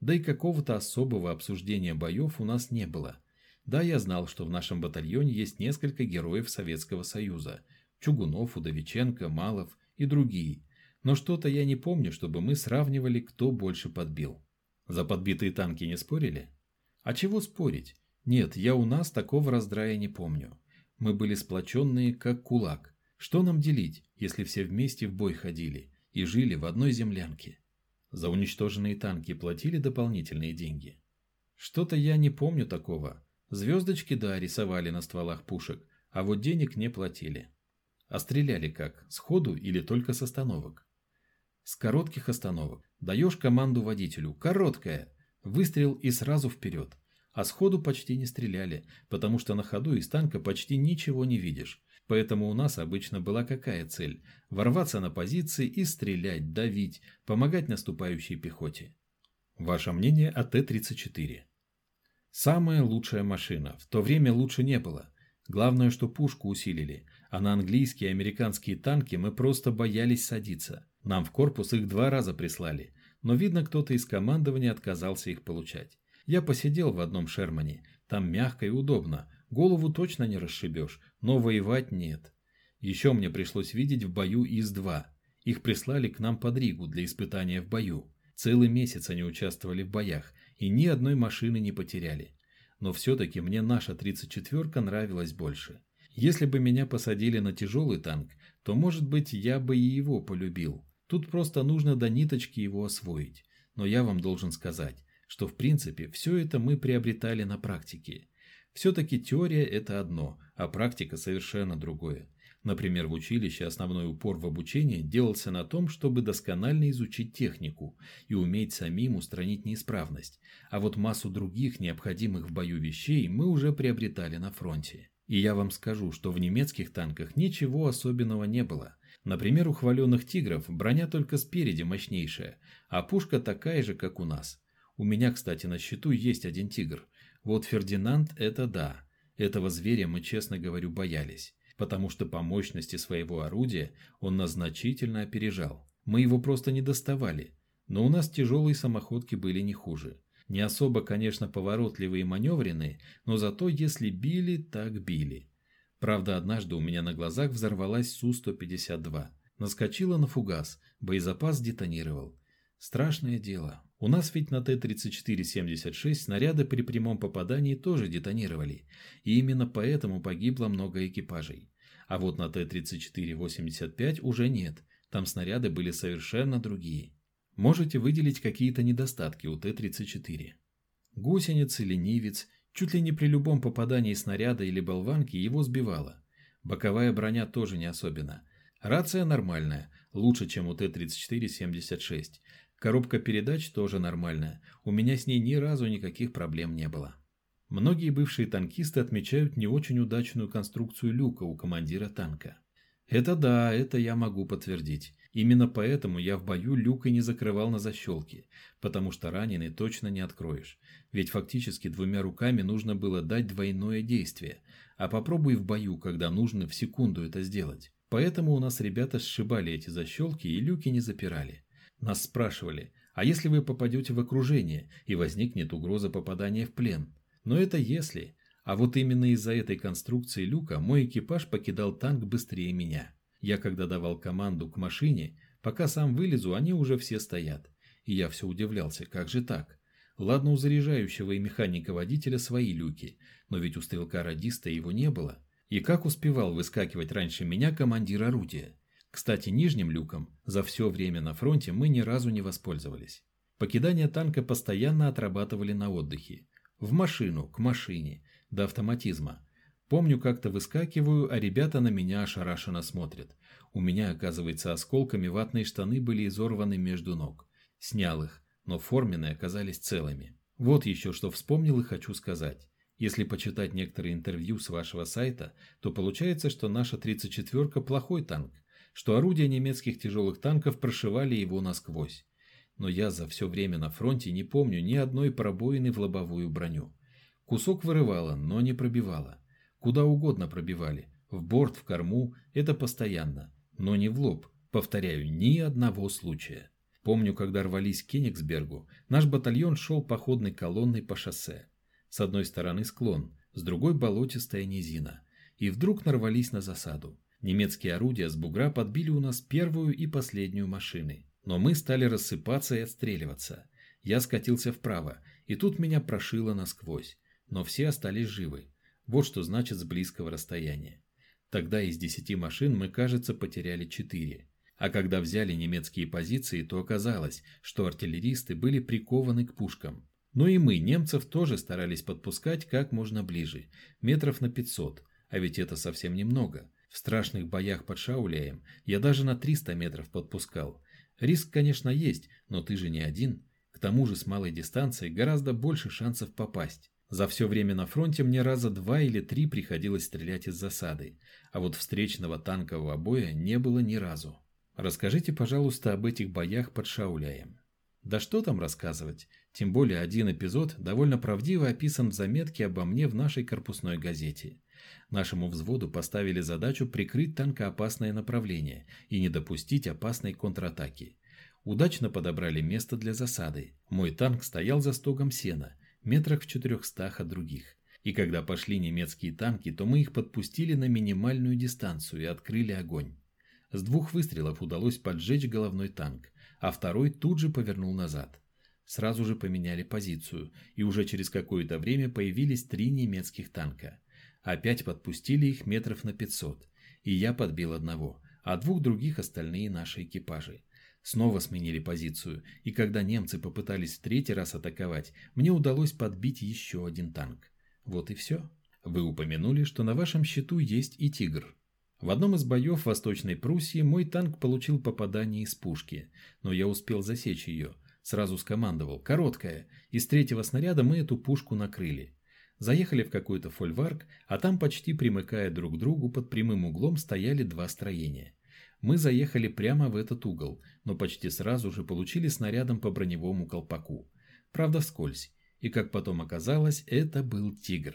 Да и какого-то особого обсуждения боев у нас не было. Да, я знал, что в нашем батальоне есть несколько героев Советского Союза. Чугунов, Удовиченко, Малов и другие. Но что-то я не помню, чтобы мы сравнивали, кто больше подбил. За подбитые танки не спорили? А чего спорить? Нет, я у нас такого раздрая не помню. Мы были сплоченные, как кулак. Что нам делить, если все вместе в бой ходили и жили в одной землянке? За уничтоженные танки платили дополнительные деньги. Что-то я не помню такого. Звездочки, да, рисовали на стволах пушек, а вот денег не платили. А стреляли как, сходу или только с остановок? С коротких остановок. Даешь команду водителю «Короткая!» Выстрел и сразу вперед. А сходу почти не стреляли, потому что на ходу из танка почти ничего не видишь. Поэтому у нас обычно была какая цель? Ворваться на позиции и стрелять, давить, помогать наступающей пехоте. Ваше мнение о Т-34? Самая лучшая машина. В то время лучше не было. Главное, что пушку усилили, а на английские и американские танки мы просто боялись садиться. Нам в корпус их два раза прислали, но видно, кто-то из командования отказался их получать. Я посидел в одном Шермане, там мягко и удобно, голову точно не расшибешь, но воевать нет. Еще мне пришлось видеть в бою ИС-2. Их прислали к нам под Ригу для испытания в бою. Целый месяц они участвовали в боях и ни одной машины не потеряли. Но все-таки мне наша 34-ка нравилась больше. Если бы меня посадили на тяжелый танк, то, может быть, я бы и его полюбил. Тут просто нужно до ниточки его освоить. Но я вам должен сказать, что в принципе все это мы приобретали на практике. Все-таки теория это одно, а практика совершенно другое. Например, в училище основной упор в обучении делался на том, чтобы досконально изучить технику и уметь самим устранить неисправность, а вот массу других необходимых в бою вещей мы уже приобретали на фронте. И я вам скажу, что в немецких танках ничего особенного не было. Например, у хваленных «Тигров» броня только спереди мощнейшая, а пушка такая же, как у нас. У меня, кстати, на счету есть один «Тигр». Вот Фердинанд – это да. Этого зверя мы, честно говорю, боялись, потому что по мощности своего орудия он нас значительно опережал. Мы его просто не доставали, но у нас тяжелые самоходки были не хуже. Не особо, конечно, поворотливые и маневренные, но зато если били, так били. Правда, однажды у меня на глазах взорвалась Су-152. Наскочила на фугас, боезапас детонировал. Страшное дело. У нас ведь на Т-34-76 снаряды при прямом попадании тоже детонировали, и именно поэтому погибло много экипажей. А вот на Т-34-85 уже нет, там снаряды были совершенно другие. Можете выделить какие-то недостатки у Т-34. Гусеницы, ленивец – Чуть ли не при любом попадании снаряда или болванки его сбивало. Боковая броня тоже не особенно. Рация нормальная, лучше, чем у Т-34-76. Коробка передач тоже нормальная, у меня с ней ни разу никаких проблем не было. Многие бывшие танкисты отмечают не очень удачную конструкцию люка у командира танка. Это да, это я могу подтвердить. Именно поэтому я в бою люк и не закрывал на защелке, потому что раненый точно не откроешь. Ведь фактически двумя руками нужно было дать двойное действие, а попробуй в бою, когда нужно в секунду это сделать. Поэтому у нас ребята сшибали эти защелки и люки не запирали. Нас спрашивали, а если вы попадете в окружение и возникнет угроза попадания в плен? Но это если. А вот именно из-за этой конструкции люка мой экипаж покидал танк быстрее меня. Я когда давал команду к машине, пока сам вылезу, они уже все стоят. И я все удивлялся, как же так? Ладно, у заряжающего и механика-водителя свои люки, но ведь у стрелка-радиста его не было. И как успевал выскакивать раньше меня командир орудия? Кстати, нижним люком за все время на фронте мы ни разу не воспользовались. Покидание танка постоянно отрабатывали на отдыхе. В машину, к машине, до автоматизма. Помню, как-то выскакиваю, а ребята на меня ошарашенно смотрят. У меня, оказывается, осколками ватные штаны были изорваны между ног. Снял их, но форменные оказались целыми. Вот еще что вспомнил и хочу сказать. Если почитать некоторые интервью с вашего сайта, то получается, что наша 34-ка плохой танк, что орудия немецких тяжелых танков прошивали его насквозь. Но я за все время на фронте не помню ни одной пробоины в лобовую броню. Кусок вырывало, но не пробивало. Куда угодно пробивали. В борт, в корму – это постоянно. Но не в лоб. Повторяю, ни одного случая. Помню, когда рвались к Кенигсбергу, наш батальон шел походной колонной по шоссе. С одной стороны склон, с другой болотистая низина. И вдруг нарвались на засаду. Немецкие орудия с бугра подбили у нас первую и последнюю машины. Но мы стали рассыпаться и отстреливаться. Я скатился вправо, и тут меня прошило насквозь. Но все остались живы. Вот что значит с близкого расстояния. Тогда из десяти машин мы, кажется, потеряли четыре. А когда взяли немецкие позиции, то оказалось, что артиллеристы были прикованы к пушкам. Но и мы, немцев, тоже старались подпускать как можно ближе, метров на 500, а ведь это совсем немного. В страшных боях под Шауляем я даже на 300 метров подпускал. Риск, конечно, есть, но ты же не один. К тому же с малой дистанции гораздо больше шансов попасть. За все время на фронте мне раза два или три приходилось стрелять из засады, а вот встречного танкового боя не было ни разу. Расскажите, пожалуйста, об этих боях под Шауляем. Да что там рассказывать, тем более один эпизод довольно правдиво описан в заметке обо мне в нашей корпусной газете. Нашему взводу поставили задачу прикрыть танкоопасное направление и не допустить опасной контратаки. Удачно подобрали место для засады. Мой танк стоял за стогом сена, метрах в четырехстах от других. И когда пошли немецкие танки, то мы их подпустили на минимальную дистанцию и открыли огонь. С двух выстрелов удалось поджечь головной танк, а второй тут же повернул назад. Сразу же поменяли позицию, и уже через какое-то время появились три немецких танка. Опять подпустили их метров на 500, и я подбил одного, а двух других остальные наши экипажи. Снова сменили позицию, и когда немцы попытались в третий раз атаковать, мне удалось подбить еще один танк. Вот и все. Вы упомянули, что на вашем счету есть и «Тигр». В одном из боев в Восточной Пруссии мой танк получил попадание из пушки, но я успел засечь ее. Сразу скомандовал «Короткая», и с третьего снаряда мы эту пушку накрыли. Заехали в какой-то фольварк, а там почти примыкая друг к другу под прямым углом стояли два строения. Мы заехали прямо в этот угол, но почти сразу же получили снарядом по броневому колпаку. Правда, вскользь. И как потом оказалось, это был «Тигр».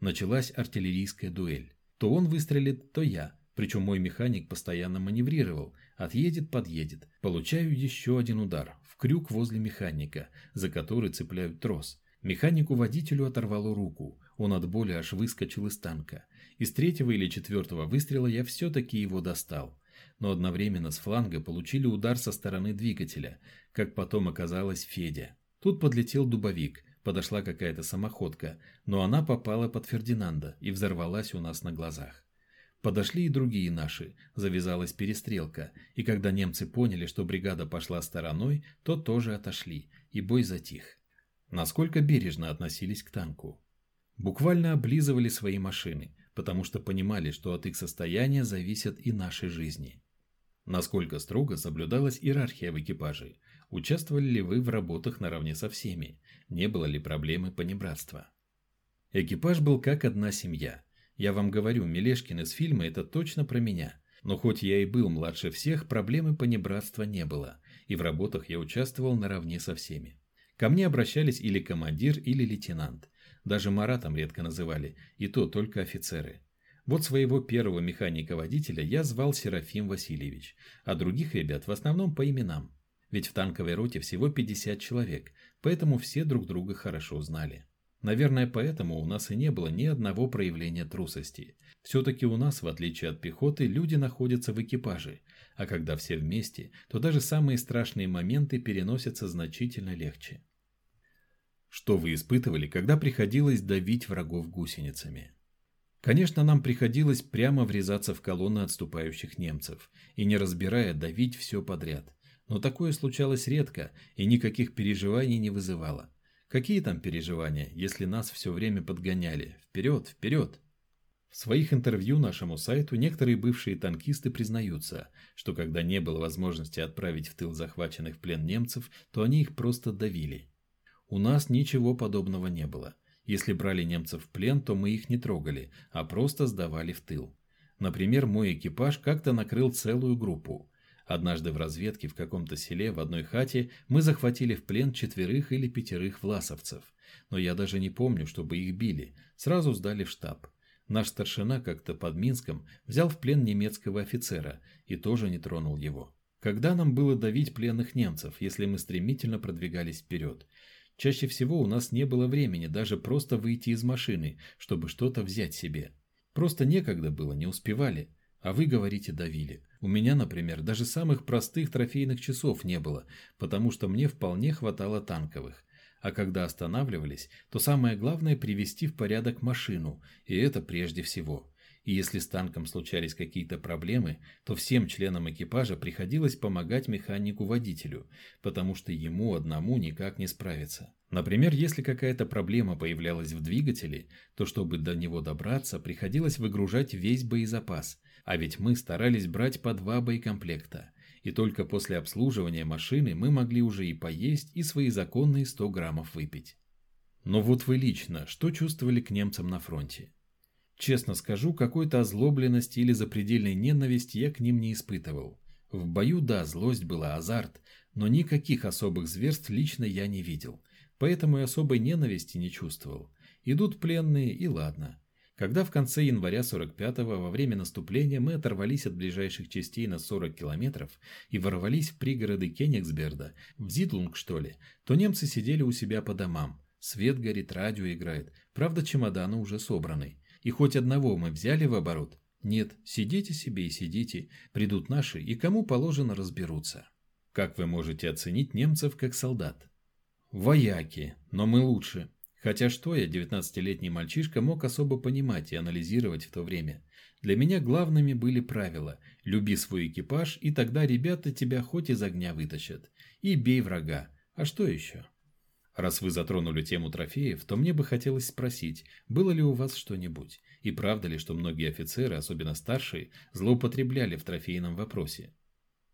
Началась артиллерийская дуэль. То он выстрелит, то я. Причем мой механик постоянно маневрировал. Отъедет, подъедет. Получаю еще один удар. В крюк возле механика, за который цепляют трос. Механику-водителю оторвало руку. Он от боли аж выскочил из танка. Из третьего или четвертого выстрела я все-таки его достал но одновременно с фланга получили удар со стороны двигателя, как потом оказалось Федя. Тут подлетел дубовик, подошла какая-то самоходка, но она попала под Фердинанда и взорвалась у нас на глазах. Подошли и другие наши, завязалась перестрелка, и когда немцы поняли, что бригада пошла стороной, то тоже отошли, и бой затих. Насколько бережно относились к танку. Буквально облизывали свои машины, потому что понимали, что от их состояния зависят и наши жизни. Насколько строго соблюдалась иерархия в экипаже? Участвовали ли вы в работах наравне со всеми? Не было ли проблемы понебратства? Экипаж был как одна семья. Я вам говорю, Мелешкин из фильма это точно про меня. Но хоть я и был младше всех, проблемы понебратства не было, и в работах я участвовал наравне со всеми. Ко мне обращались или командир, или лейтенант. Даже Маратом редко называли, и то только офицеры. Вот своего первого механика-водителя я звал Серафим Васильевич, а других ребят в основном по именам. Ведь в танковой роте всего 50 человек, поэтому все друг друга хорошо знали. Наверное, поэтому у нас и не было ни одного проявления трусости. Все-таки у нас, в отличие от пехоты, люди находятся в экипаже, а когда все вместе, то даже самые страшные моменты переносятся значительно легче. Что вы испытывали, когда приходилось давить врагов гусеницами? Конечно, нам приходилось прямо врезаться в колонны отступающих немцев и, не разбирая, давить все подряд. Но такое случалось редко и никаких переживаний не вызывало. Какие там переживания, если нас все время подгоняли? Вперед, вперед! В своих интервью нашему сайту некоторые бывшие танкисты признаются, что когда не было возможности отправить в тыл захваченных в плен немцев, то они их просто давили. У нас ничего подобного не было. Если брали немцев в плен, то мы их не трогали, а просто сдавали в тыл. Например, мой экипаж как-то накрыл целую группу. Однажды в разведке в каком-то селе в одной хате мы захватили в плен четверых или пятерых власовцев. Но я даже не помню, чтобы их били. Сразу сдали в штаб. Наш старшина как-то под Минском взял в плен немецкого офицера и тоже не тронул его. Когда нам было давить пленных немцев, если мы стремительно продвигались вперед? Чаще всего у нас не было времени даже просто выйти из машины, чтобы что-то взять себе. Просто некогда было, не успевали. А вы, говорите, давили. У меня, например, даже самых простых трофейных часов не было, потому что мне вполне хватало танковых. А когда останавливались, то самое главное привести в порядок машину, и это прежде всего. И если с танком случались какие-то проблемы, то всем членам экипажа приходилось помогать механику-водителю, потому что ему одному никак не справиться. Например, если какая-то проблема появлялась в двигателе, то чтобы до него добраться, приходилось выгружать весь боезапас, а ведь мы старались брать по два боекомплекта. И только после обслуживания машины мы могли уже и поесть, и свои законные 100 граммов выпить. Но вот вы лично, что чувствовали к немцам на фронте? Честно скажу, какой-то озлобленности или запредельной ненависти я к ним не испытывал. В бою, да, злость была, азарт, но никаких особых зверств лично я не видел, поэтому и особой ненависти не чувствовал. Идут пленные, и ладно. Когда в конце января 45-го во время наступления мы оторвались от ближайших частей на 40 километров и ворвались в пригороды Кенигсберда, в Зитлунг что ли, то немцы сидели у себя по домам. Свет горит, радио играет, правда чемоданы уже собраны. И хоть одного мы взяли в оборот, нет, сидите себе и сидите, придут наши и кому положено разберутся. Как вы можете оценить немцев как солдат? Вояки, но мы лучше. Хотя что я, 19-летний мальчишка, мог особо понимать и анализировать в то время. Для меня главными были правила «люби свой экипаж, и тогда ребята тебя хоть из огня вытащат. И бей врага. А что еще?» Раз вы затронули тему трофеев, то мне бы хотелось спросить, было ли у вас что-нибудь, и правда ли, что многие офицеры, особенно старшие, злоупотребляли в трофейном вопросе?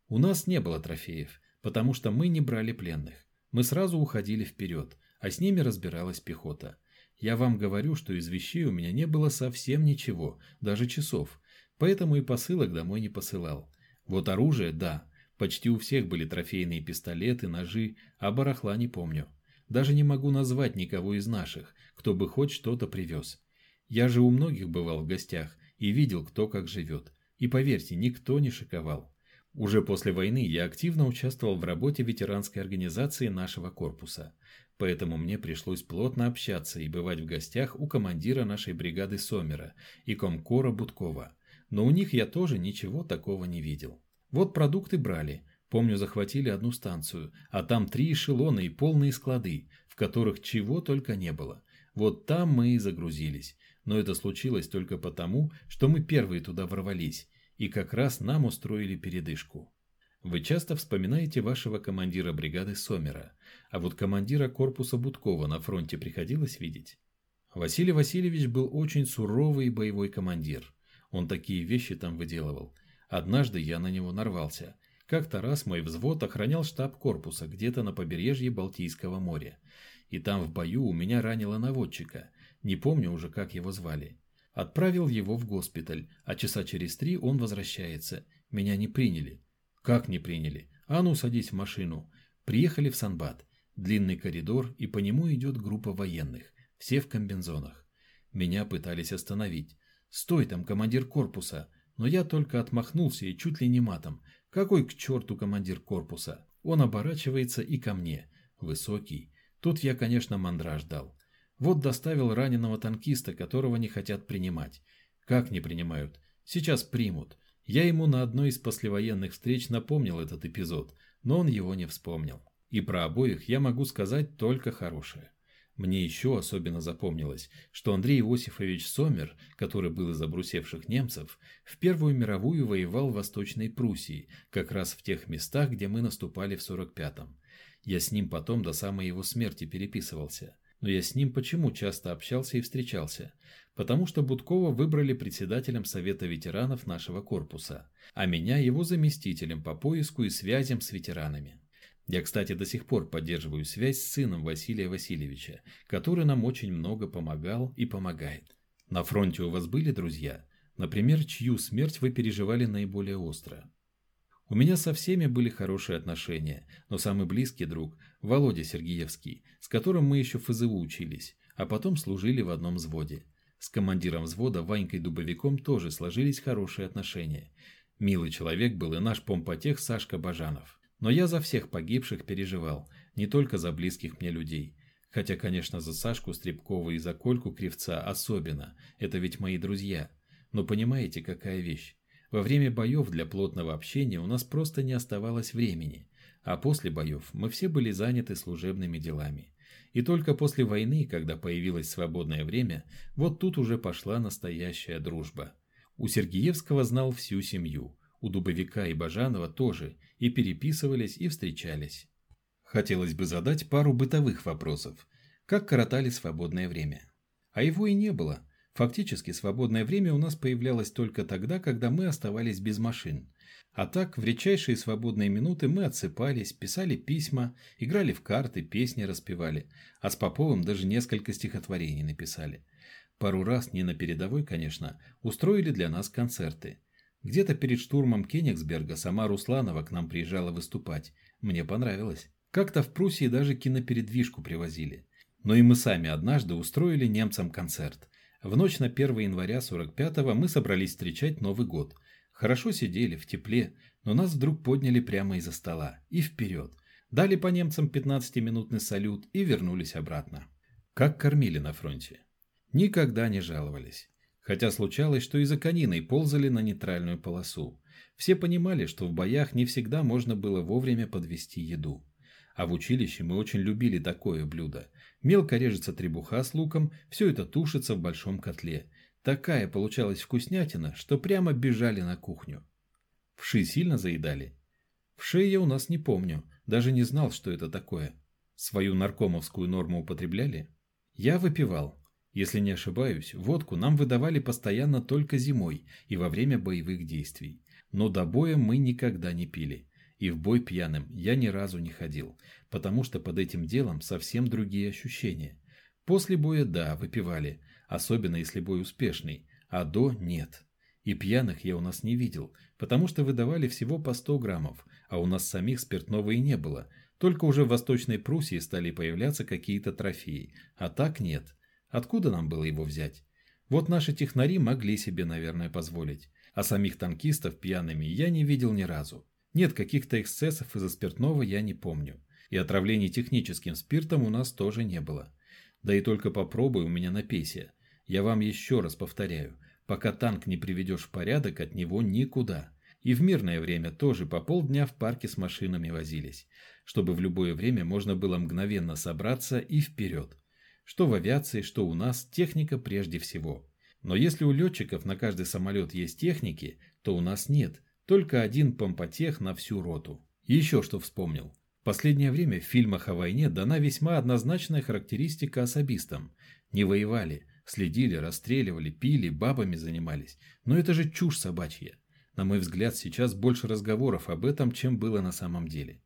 У нас не было трофеев, потому что мы не брали пленных. Мы сразу уходили вперед, а с ними разбиралась пехота. Я вам говорю, что из вещей у меня не было совсем ничего, даже часов, поэтому и посылок домой не посылал. Вот оружие, да, почти у всех были трофейные пистолеты, ножи, а барахла не помню. Даже не могу назвать никого из наших, кто бы хоть что-то привез. Я же у многих бывал в гостях и видел, кто как живет. И поверьте, никто не шиковал. Уже после войны я активно участвовал в работе ветеранской организации нашего корпуса. Поэтому мне пришлось плотно общаться и бывать в гостях у командира нашей бригады Сомера и комкора Будкова. Но у них я тоже ничего такого не видел. Вот продукты брали, Помню, захватили одну станцию, а там три эшелона и полные склады, в которых чего только не было. Вот там мы и загрузились. Но это случилось только потому, что мы первые туда ворвались, и как раз нам устроили передышку. Вы часто вспоминаете вашего командира бригады Сомера, а вот командира корпуса Будкова на фронте приходилось видеть? Василий Васильевич был очень суровый боевой командир. Он такие вещи там выделывал. Однажды я на него нарвался, как-то раз мой взвод охранял штаб корпуса где-то на побережье Балтийского моря. И там в бою у меня ранило наводчика, не помню уже, как его звали. Отправил его в госпиталь, а часа через три он возвращается. Меня не приняли. Как не приняли? А ну, садись в машину. Приехали в Санбат. Длинный коридор, и по нему идет группа военных. Все в комбинзонах. Меня пытались остановить. «Стой там, командир корпуса!» Но я только отмахнулся и чуть ли не матом. Какой к черту командир корпуса? Он оборачивается и ко мне. Высокий. Тут я, конечно, мандраж дал. Вот доставил раненого танкиста, которого не хотят принимать. Как не принимают? Сейчас примут. Я ему на одной из послевоенных встреч напомнил этот эпизод, но он его не вспомнил. И про обоих я могу сказать только хорошее. Мне еще особенно запомнилось, что Андрей Иосифович Сомер, который был из обрусевших немцев, в Первую мировую воевал в Восточной Пруссии, как раз в тех местах, где мы наступали в 45-м. Я с ним потом до самой его смерти переписывался. Но я с ним почему часто общался и встречался? Потому что Будкова выбрали председателем Совета ветеранов нашего корпуса, а меня его заместителем по поиску и связям с ветеранами. Я, кстати, до сих пор поддерживаю связь с сыном Василия Васильевича, который нам очень много помогал и помогает. На фронте у вас были друзья? Например, чью смерть вы переживали наиболее остро? У меня со всеми были хорошие отношения, но самый близкий друг – Володя Сергеевский, с которым мы еще в ФЗУ учились, а потом служили в одном взводе. С командиром взвода Ванькой Дубовиком тоже сложились хорошие отношения. Милый человек был и наш помпотех Сашка Бажанов. Но я за всех погибших переживал, не только за близких мне людей. Хотя, конечно, за Сашку Стребкова и за Кольку Кривца особенно. Это ведь мои друзья. Но понимаете, какая вещь? Во время боев для плотного общения у нас просто не оставалось времени. А после боев мы все были заняты служебными делами. И только после войны, когда появилось свободное время, вот тут уже пошла настоящая дружба. У Сергеевского знал всю семью, у Дубовика и Бажанова тоже, и переписывались, и встречались. Хотелось бы задать пару бытовых вопросов. Как коротали свободное время? А его и не было. Фактически свободное время у нас появлялось только тогда, когда мы оставались без машин. А так, в редчайшие свободные минуты мы отсыпались, писали письма, играли в карты, песни распевали, а с Поповым даже несколько стихотворений написали. Пару раз, не на передовой, конечно, устроили для нас концерты. Где-то перед штурмом Кенигсберга сама Русланова к нам приезжала выступать. Мне понравилось. Как-то в Пруссии даже кинопередвижку привозили. Но и мы сами однажды устроили немцам концерт. В ночь на 1 января 45-го мы собрались встречать Новый год. Хорошо сидели, в тепле, но нас вдруг подняли прямо из-за стола. И вперед. Дали по немцам 15-минутный салют и вернулись обратно. Как кормили на фронте. Никогда не жаловались. Хотя случалось, что и за кониной ползали на нейтральную полосу. Все понимали, что в боях не всегда можно было вовремя подвести еду. А в училище мы очень любили такое блюдо. Мелко режется требуха с луком, все это тушится в большом котле. Такая получалась вкуснятина, что прямо бежали на кухню. Вши сильно заедали? Вши я у нас не помню, даже не знал, что это такое. Свою наркомовскую норму употребляли? Я выпивал. Если не ошибаюсь, водку нам выдавали постоянно только зимой и во время боевых действий. Но до боя мы никогда не пили. И в бой пьяным я ни разу не ходил, потому что под этим делом совсем другие ощущения. После боя да, выпивали, особенно если бой успешный, а до нет. И пьяных я у нас не видел, потому что выдавали всего по 100 граммов, а у нас самих спиртного и не было. Только уже в Восточной Пруссии стали появляться какие-то трофеи, а так нет. Откуда нам было его взять? Вот наши технари могли себе, наверное, позволить, а самих танкистов пьяными я не видел ни разу. Нет, каких-то эксцессов из-за спиртного я не помню. И отравлений техническим спиртом у нас тоже не было. Да и только попробуй у меня на песе. Я вам еще раз повторяю, пока танк не приведешь в порядок, от него никуда. И в мирное время тоже по полдня в парке с машинами возились, чтобы в любое время можно было мгновенно собраться и вперед. Что в авиации, что у нас, техника прежде всего. Но если у летчиков на каждый самолет есть техники, то у нас нет, только один помпотех на всю роту. еще что вспомнил. В последнее время в фильмах о войне дана весьма однозначная характеристика особистам. Не воевали, следили, расстреливали, пили, бабами занимались. Но это же чушь собачья. На мой взгляд, сейчас больше разговоров об этом, чем было на самом деле.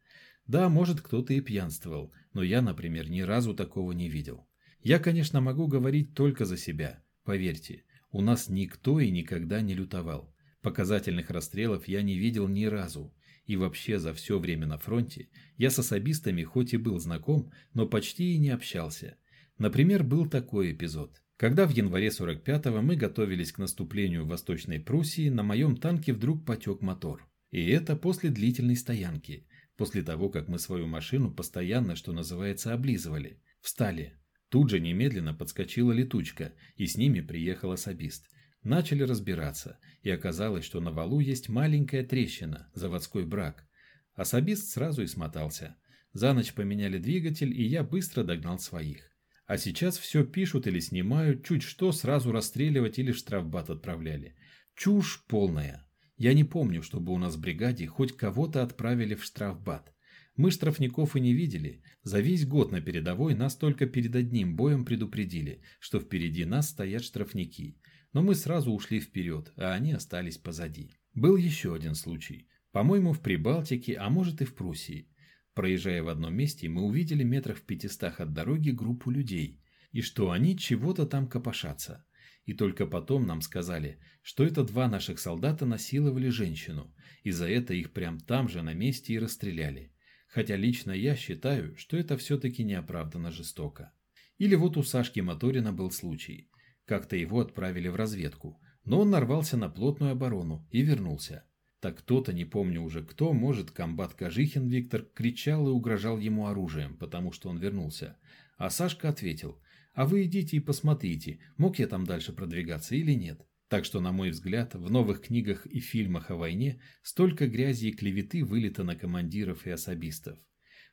Да, может, кто-то и пьянствовал, но я, например, ни разу такого не видел. Я, конечно, могу говорить только за себя. Поверьте, у нас никто и никогда не лютовал. Показательных расстрелов я не видел ни разу. И вообще за все время на фронте я с особистами хоть и был знаком, но почти и не общался. Например, был такой эпизод. Когда в январе 45-го мы готовились к наступлению в Восточной Пруссии, на моем танке вдруг потек мотор. И это после длительной стоянки, после того, как мы свою машину постоянно, что называется, облизывали. Встали. Тут же немедленно подскочила летучка, и с ними приехал особист. Начали разбираться, и оказалось, что на валу есть маленькая трещина, заводской брак. Особист сразу и смотался. За ночь поменяли двигатель, и я быстро догнал своих. А сейчас все пишут или снимают, чуть что сразу расстреливать или штрафбат отправляли. Чушь полная. Я не помню, чтобы у нас в бригаде хоть кого-то отправили в штрафбат. Мы штрафников и не видели. За весь год на передовой нас только перед одним боем предупредили, что впереди нас стоят штрафники но мы сразу ушли вперед, а они остались позади. Был еще один случай. По-моему, в Прибалтике, а может и в Пруссии. Проезжая в одном месте, мы увидели метрах в пятистах от дороги группу людей, и что они чего-то там копошатся. И только потом нам сказали, что это два наших солдата насиловали женщину, и за это их прям там же на месте и расстреляли. Хотя лично я считаю, что это все-таки неоправданно жестоко. Или вот у Сашки Моторина был случай. Как-то его отправили в разведку, но он нарвался на плотную оборону и вернулся. Так кто-то, не помню уже кто, может, комбат Кожихин Виктор, кричал и угрожал ему оружием, потому что он вернулся. А Сашка ответил, а вы идите и посмотрите, мог я там дальше продвигаться или нет. Так что, на мой взгляд, в новых книгах и фильмах о войне столько грязи и клеветы вылито на командиров и особистов.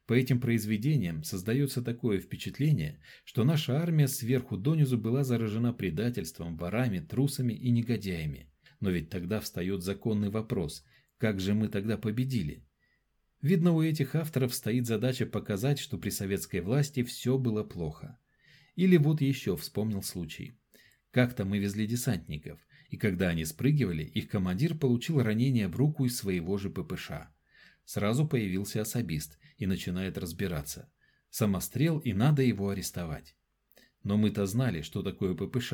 По этим произведениям создается такое впечатление, что наша армия сверху донизу была заражена предательством, ворами, трусами и негодяями. Но ведь тогда встает законный вопрос, как же мы тогда победили? Видно, у этих авторов стоит задача показать, что при советской власти все было плохо. Или вот еще вспомнил случай. Как-то мы везли десантников, и когда они спрыгивали, их командир получил ранение в руку из своего же ППШ. Сразу появился особист и начинает разбираться. Самострел, и надо его арестовать. Но мы-то знали, что такое ППШ,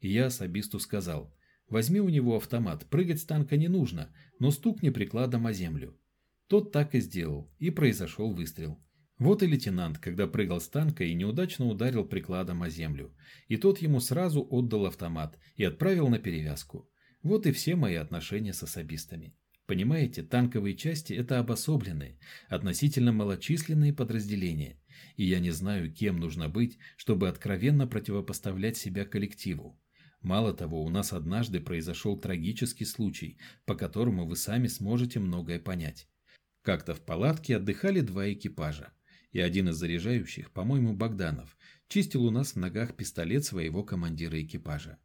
и я особисту сказал, возьми у него автомат, прыгать с танка не нужно, но стукни прикладом о землю. Тот так и сделал, и произошел выстрел. Вот и лейтенант, когда прыгал с танка и неудачно ударил прикладом о землю. И тот ему сразу отдал автомат и отправил на перевязку. Вот и все мои отношения с особистами. Понимаете, танковые части – это обособленные, относительно малочисленные подразделения. И я не знаю, кем нужно быть, чтобы откровенно противопоставлять себя коллективу. Мало того, у нас однажды произошел трагический случай, по которому вы сами сможете многое понять. Как-то в палатке отдыхали два экипажа, и один из заряжающих, по-моему, Богданов, чистил у нас в ногах пистолет своего командира экипажа.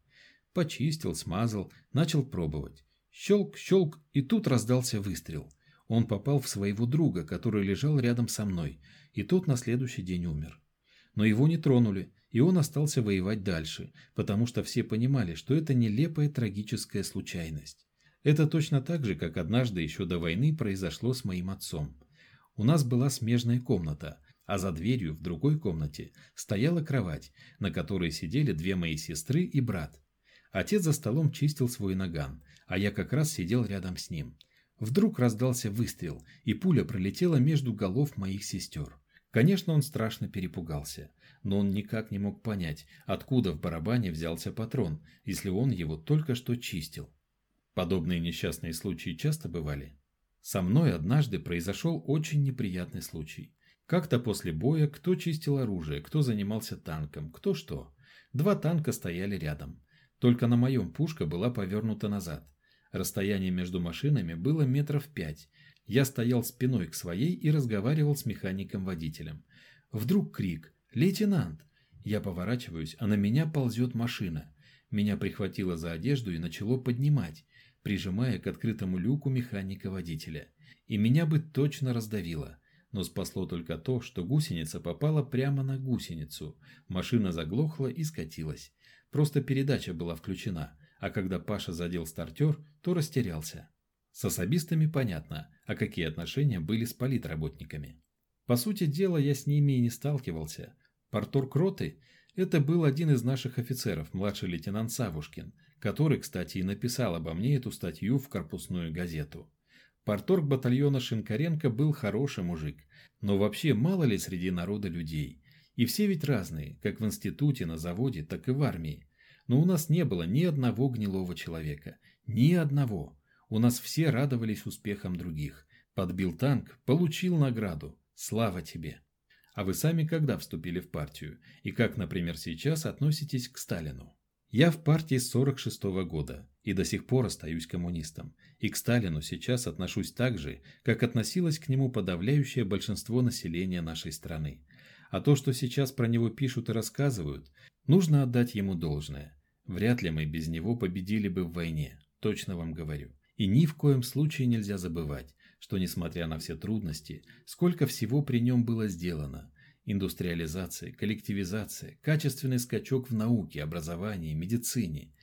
Почистил, смазал, начал пробовать. Щелк, щелк, и тут раздался выстрел. Он попал в своего друга, который лежал рядом со мной, и тот на следующий день умер. Но его не тронули, и он остался воевать дальше, потому что все понимали, что это нелепая трагическая случайность. Это точно так же, как однажды еще до войны произошло с моим отцом. У нас была смежная комната, а за дверью в другой комнате стояла кровать, на которой сидели две мои сестры и брат. Отец за столом чистил свой наган, а я как раз сидел рядом с ним. Вдруг раздался выстрел, и пуля пролетела между голов моих сестер. Конечно, он страшно перепугался, но он никак не мог понять, откуда в барабане взялся патрон, если он его только что чистил. Подобные несчастные случаи часто бывали. Со мной однажды произошел очень неприятный случай. Как-то после боя кто чистил оружие, кто занимался танком, кто что. Два танка стояли рядом. Только на моем пушка была повернута назад. Расстояние между машинами было метров пять. Я стоял спиной к своей и разговаривал с механиком-водителем. Вдруг крик «Лейтенант!» Я поворачиваюсь, а на меня ползет машина. Меня прихватило за одежду и начало поднимать прижимая к открытому люку механика-водителя. И меня бы точно раздавило. Но спасло только то, что гусеница попала прямо на гусеницу. Машина заглохла и скатилась. Просто передача была включена, а когда Паша задел стартер, то растерялся. С особистами понятно, а какие отношения были с политработниками. По сути дела, я с ними и не сталкивался. Порторг роты – это был один из наших офицеров, младший лейтенант Савушкин – который, кстати, и написал обо мне эту статью в корпусную газету. Порторг батальона Шинкаренко был хороший мужик, но вообще мало ли среди народа людей. И все ведь разные, как в институте, на заводе, так и в армии. Но у нас не было ни одного гнилого человека. Ни одного. У нас все радовались успехам других. Подбил танк, получил награду. Слава тебе! А вы сами когда вступили в партию? И как, например, сейчас относитесь к Сталину? Я в партии с 46 -го года и до сих пор остаюсь коммунистом. И к Сталину сейчас отношусь так же, как относилось к нему подавляющее большинство населения нашей страны. А то, что сейчас про него пишут и рассказывают, нужно отдать ему должное. Вряд ли мы без него победили бы в войне, точно вам говорю. И ни в коем случае нельзя забывать, что несмотря на все трудности, сколько всего при нем было сделано – Индустриализация, коллективизация, качественный скачок в науке, образовании, медицине.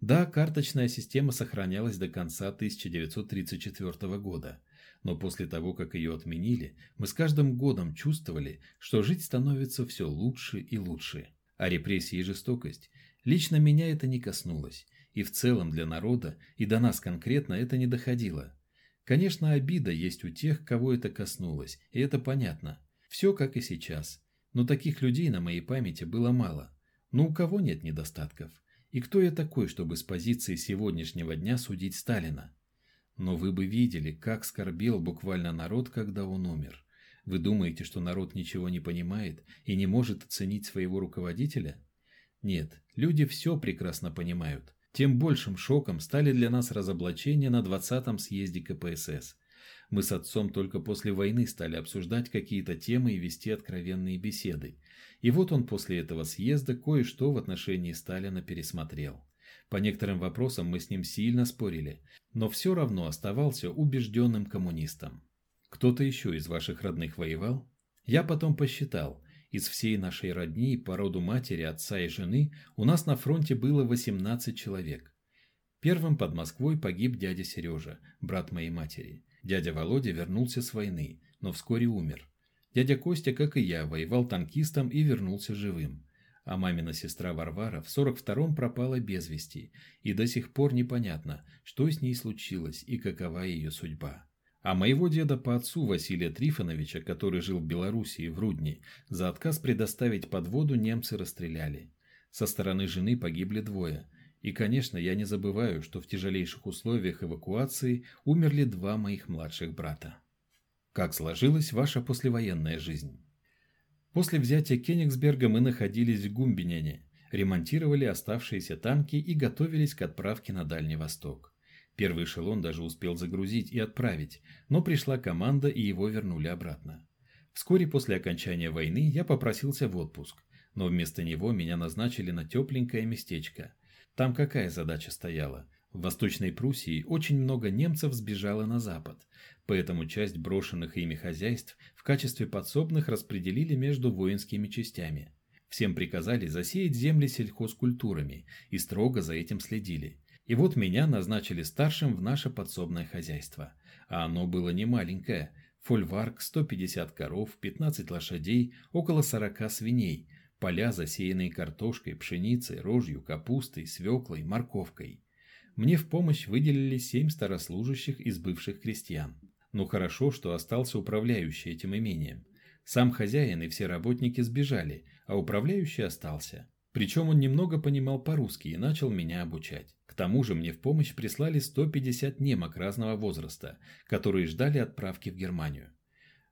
Да, карточная система сохранялась до конца 1934 года, но после того, как ее отменили, мы с каждым годом чувствовали, что жить становится все лучше и лучше. А репрессии и жестокость лично меня это не коснулось, и в целом для народа и до нас конкретно это не доходило. Конечно, обида есть у тех, кого это коснулось, и это понятно. Все как и сейчас. Но таких людей на моей памяти было мало. Но у кого нет недостатков? И кто я такой, чтобы с позиции сегодняшнего дня судить Сталина? Но вы бы видели, как скорбел буквально народ, когда он умер. Вы думаете, что народ ничего не понимает и не может оценить своего руководителя? Нет, люди все прекрасно понимают. Тем большим шоком стали для нас разоблачения на 20-м съезде КПСС. Мы с отцом только после войны стали обсуждать какие-то темы и вести откровенные беседы. И вот он после этого съезда кое-что в отношении Сталина пересмотрел. По некоторым вопросам мы с ним сильно спорили, но все равно оставался убежденным коммунистом. Кто-то еще из ваших родных воевал? Я потом посчитал. Из всей нашей родни по роду матери, отца и жены у нас на фронте было 18 человек. Первым под Москвой погиб дядя Сережа, брат моей матери. Дядя Володя вернулся с войны, но вскоре умер. Дядя Костя, как и я, воевал танкистом и вернулся живым а мамина сестра Варвара в 42-м пропала без вести, и до сих пор непонятно, что с ней случилось и какова ее судьба. А моего деда по отцу Василия Трифоновича, который жил в Белоруссии в Рудни, за отказ предоставить подводу немцы расстреляли. Со стороны жены погибли двое. И, конечно, я не забываю, что в тяжелейших условиях эвакуации умерли два моих младших брата. Как сложилась ваша послевоенная жизнь? После взятия Кенигсберга мы находились в Гумбиняне, ремонтировали оставшиеся танки и готовились к отправке на Дальний Восток. Первый эшелон даже успел загрузить и отправить, но пришла команда и его вернули обратно. Вскоре после окончания войны я попросился в отпуск, но вместо него меня назначили на тепленькое местечко. Там какая задача стояла? В Восточной Пруссии очень много немцев сбежало на запад, поэтому часть брошенных ими хозяйств в качестве подсобных распределили между воинскими частями. Всем приказали засеять земли сельхозкультурами и строго за этим следили. И вот меня назначили старшим в наше подсобное хозяйство. А оно было не маленькое. Фольварк, 150 коров, 15 лошадей, около 40 свиней, поля, засеянные картошкой, пшеницей, рожью, капустой, свеклой, морковкой мне в помощь выделили семь старослужащих из бывших крестьян. Ну хорошо, что остался управляющий этим имением. Сам хозяин и все работники сбежали, а управляющий остался. Причем он немного понимал по-русски и начал меня обучать. К тому же мне в помощь прислали 150 немок разного возраста, которые ждали отправки в Германию.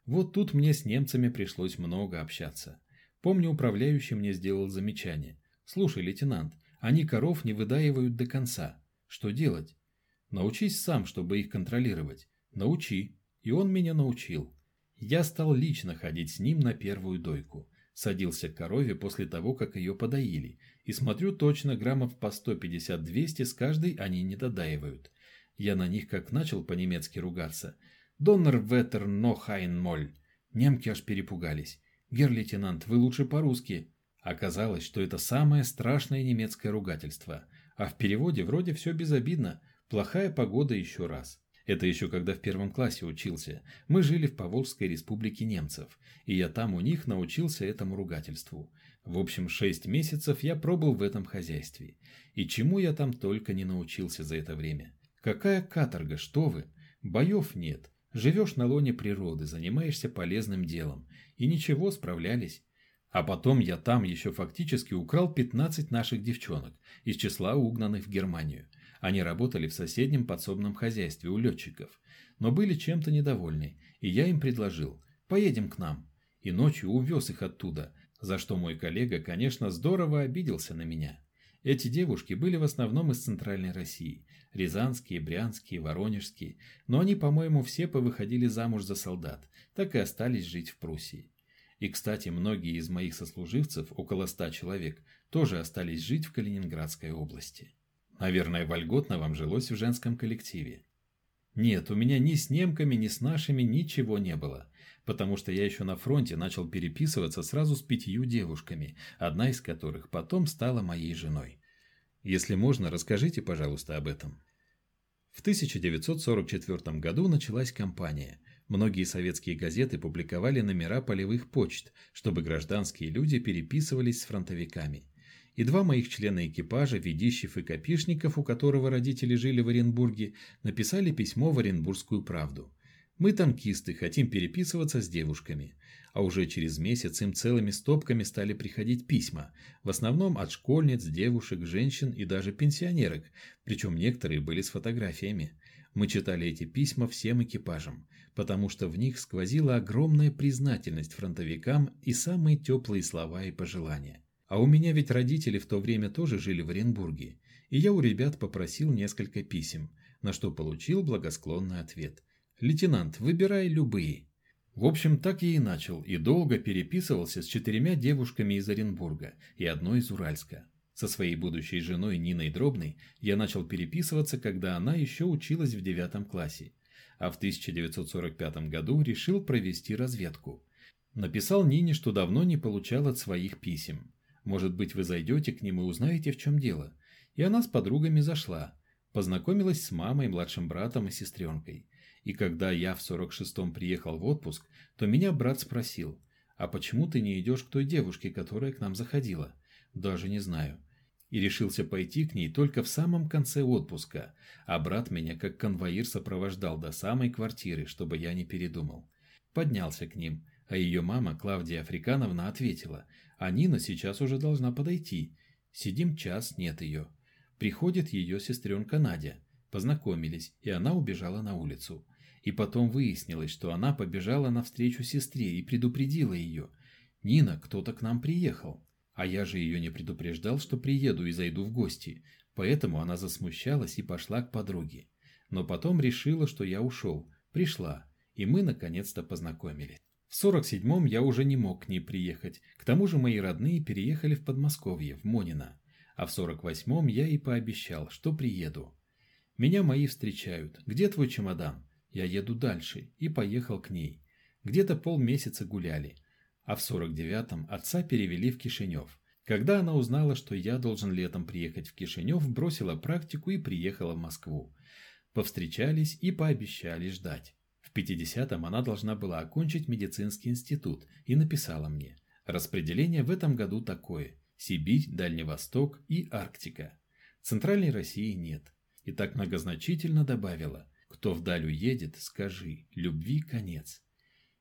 Вот тут мне с немцами пришлось много общаться. Помню, управляющий мне сделал замечание. «Слушай, лейтенант, они коров не выдаивают до конца. Что делать? Научись сам, чтобы их контролировать. Научи. И он меня научил. Я стал лично ходить с ним на первую дойку. Садился к корове после того, как ее подоили. И смотрю точно, граммов по 150-200 с каждой они не додаивают. Я на них как начал по-немецки ругаться. «Доннер ветер но хайн моль». Немки аж перепугались. «Гер-лейтенант, вы лучше по-русски». Оказалось, что это самое страшное немецкое ругательство. А в переводе вроде все безобидно. Плохая погода еще раз. Это еще когда в первом классе учился. Мы жили в Поволжской республике немцев, и я там у них научился этому ругательству. В общем, шесть месяцев я пробыл в этом хозяйстве. И чему я там только не научился за это время. Какая каторга, что вы? Боев нет. Живешь на лоне природы, занимаешься полезным делом. И ничего, справлялись. А потом я там еще фактически украл 15 наших девчонок из числа угнанных в Германию. Они работали в соседнем подсобном хозяйстве у летчиков, но были чем-то недовольны, и я им предложил «поедем к нам». И ночью увез их оттуда, за что мой коллега, конечно, здорово обиделся на меня. Эти девушки были в основном из Центральной России, рязанские, брянские, воронежские, но они, по-моему, все повыходили замуж за солдат, так и остались жить в Пруссии. И, кстати, многие из моих сослуживцев, около ста человек, тоже остались жить в Калининградской области. Наверное, вольготно вам жилось в женском коллективе. Нет, у меня ни с немками, ни с нашими ничего не было, потому что я еще на фронте начал переписываться сразу с пятью девушками, одна из которых потом стала моей женой. Если можно, расскажите, пожалуйста, об этом. В 1944 году началась кампания – Многие советские газеты публиковали номера полевых почт, чтобы гражданские люди переписывались с фронтовиками. И два моих члена экипажа, Ведищев и Копишников, у которого родители жили в Оренбурге, написали письмо в Оренбургскую правду. Мы танкисты, хотим переписываться с девушками. А уже через месяц им целыми стопками стали приходить письма, в основном от школьниц, девушек, женщин и даже пенсионерок, причем некоторые были с фотографиями. Мы читали эти письма всем экипажам, потому что в них сквозила огромная признательность фронтовикам и самые теплые слова и пожелания. А у меня ведь родители в то время тоже жили в Оренбурге, и я у ребят попросил несколько писем, на что получил благосклонный ответ. «Лейтенант, выбирай любые». В общем, так я и начал, и долго переписывался с четырьмя девушками из Оренбурга и одной из Уральска. Со своей будущей женой Ниной Дробной я начал переписываться, когда она еще училась в девятом классе, а в 1945 году решил провести разведку. Написал Нине, что давно не получал от своих писем. Может быть, вы зайдете к ним и узнаете, в чем дело. И она с подругами зашла. Познакомилась с мамой, младшим братом и сестренкой. И когда я в 46-м приехал в отпуск, то меня брат спросил, «А почему ты не идешь к той девушке, которая к нам заходила?» «Даже не знаю». И решился пойти к ней только в самом конце отпуска, а брат меня как конвоир сопровождал до самой квартиры, чтобы я не передумал. Поднялся к ним, а ее мама, Клавдия Африкановна, ответила, «А Нина сейчас уже должна подойти. Сидим час, нет ее». Приходит ее сестренка Надя. Познакомились, и она убежала на улицу. И потом выяснилось, что она побежала навстречу сестре и предупредила ее. «Нина, кто-то к нам приехал». А я же ее не предупреждал, что приеду и зайду в гости, поэтому она засмущалась и пошла к подруге. Но потом решила, что я ушел, пришла, и мы наконец-то познакомились. В 47-м я уже не мог к ней приехать, к тому же мои родные переехали в Подмосковье, в Монино. А в 48-м я и пообещал, что приеду. Меня мои встречают. Где твой чемодан? Я еду дальше и поехал к ней. Где-то полмесяца гуляли. А в 49-м отца перевели в Кишинев. Когда она узнала, что я должен летом приехать в Кишинев, бросила практику и приехала в Москву. Повстречались и пообещали ждать. В 50-м она должна была окончить медицинский институт и написала мне. Распределение в этом году такое. Сибирь, Дальний Восток и Арктика. Центральной России нет. И так многозначительно добавила, кто вдаль уедет, скажи, любви конец.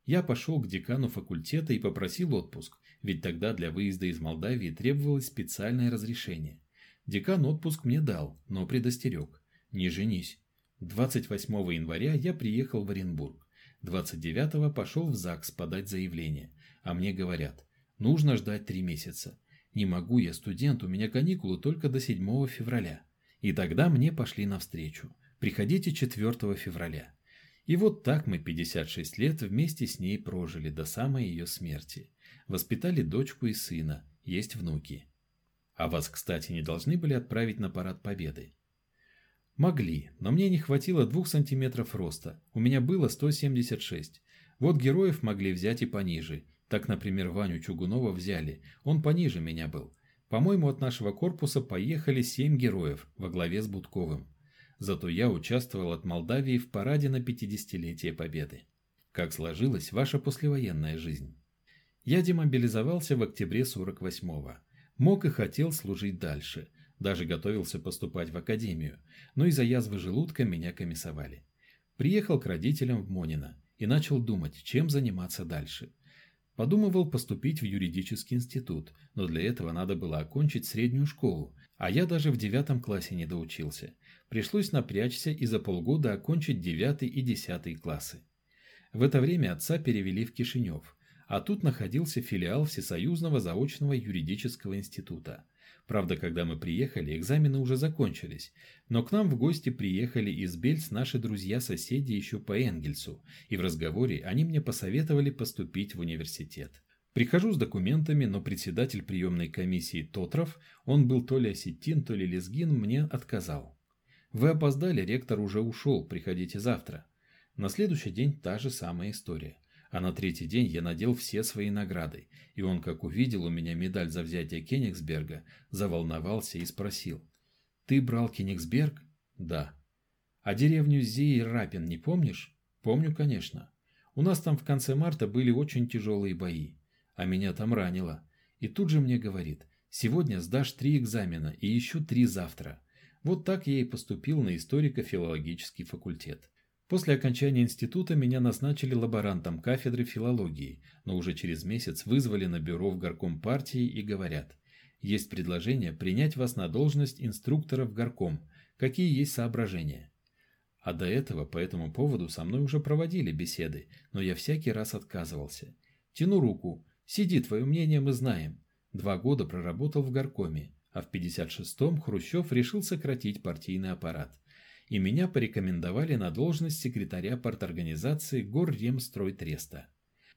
Я пошел к декану факультета и попросил отпуск, ведь тогда для выезда из Молдавии требовалось специальное разрешение. Декан отпуск мне дал, но предостерег. Не женись. 28 января я приехал в Оренбург. 29 пошел в ЗАГС подать заявление. А мне говорят, нужно ждать три месяца. Не могу я, студент, у меня каникулы только до 7 февраля. И тогда мне пошли навстречу. Приходите 4 февраля. И вот так мы 56 лет вместе с ней прожили до самой ее смерти. Воспитали дочку и сына, есть внуки. А вас, кстати, не должны были отправить на парад победы? Могли, но мне не хватило двух сантиметров роста, у меня было 176. Вот героев могли взять и пониже, так, например, Ваню Чугунова взяли, он пониже меня был. По-моему, от нашего корпуса поехали семь героев во главе с Будковым. Зато я участвовал от Молдавии в параде на 50-летие Победы. Как сложилась ваша послевоенная жизнь? Я демобилизовался в октябре 48-го. Мог и хотел служить дальше. Даже готовился поступать в академию. Но из-за язвы желудка меня комиссовали. Приехал к родителям в Монино и начал думать, чем заниматься дальше. Подумывал поступить в юридический институт, но для этого надо было окончить среднюю школу, а я даже в девятом классе не доучился. Пришлось напрячься и за полгода окончить девятый и десятый классы. В это время отца перевели в Кишинев, а тут находился филиал Всесоюзного заочного юридического института. Правда, когда мы приехали, экзамены уже закончились, но к нам в гости приехали из Бельц наши друзья-соседи еще по Энгельсу, и в разговоре они мне посоветовали поступить в университет. Прихожу с документами, но председатель приемной комиссии Тотров, он был то ли осетин, то ли лезгин, мне отказал. «Вы опоздали, ректор уже ушел, приходите завтра». На следующий день та же самая история. А на третий день я надел все свои награды, и он, как увидел у меня медаль за взятие Кенигсберга, заволновался и спросил. «Ты брал Кенигсберг?» «Да». «А деревню Зии Рапин не помнишь?» «Помню, конечно. У нас там в конце марта были очень тяжелые бои, а меня там ранило. И тут же мне говорит, сегодня сдашь три экзамена и еще три завтра. Вот так я и поступил на историко-филологический факультет. После окончания института меня назначили лаборантом кафедры филологии, но уже через месяц вызвали на бюро в горком партии и говорят, есть предложение принять вас на должность инструктора в горком, какие есть соображения. А до этого по этому поводу со мной уже проводили беседы, но я всякий раз отказывался. Тяну руку. Сиди, твое мнение мы знаем. Два года проработал в горкоме, а в 56-м Хрущев решил сократить партийный аппарат. И меня порекомендовали на должность секретаря парторганизации Горремстройтреста.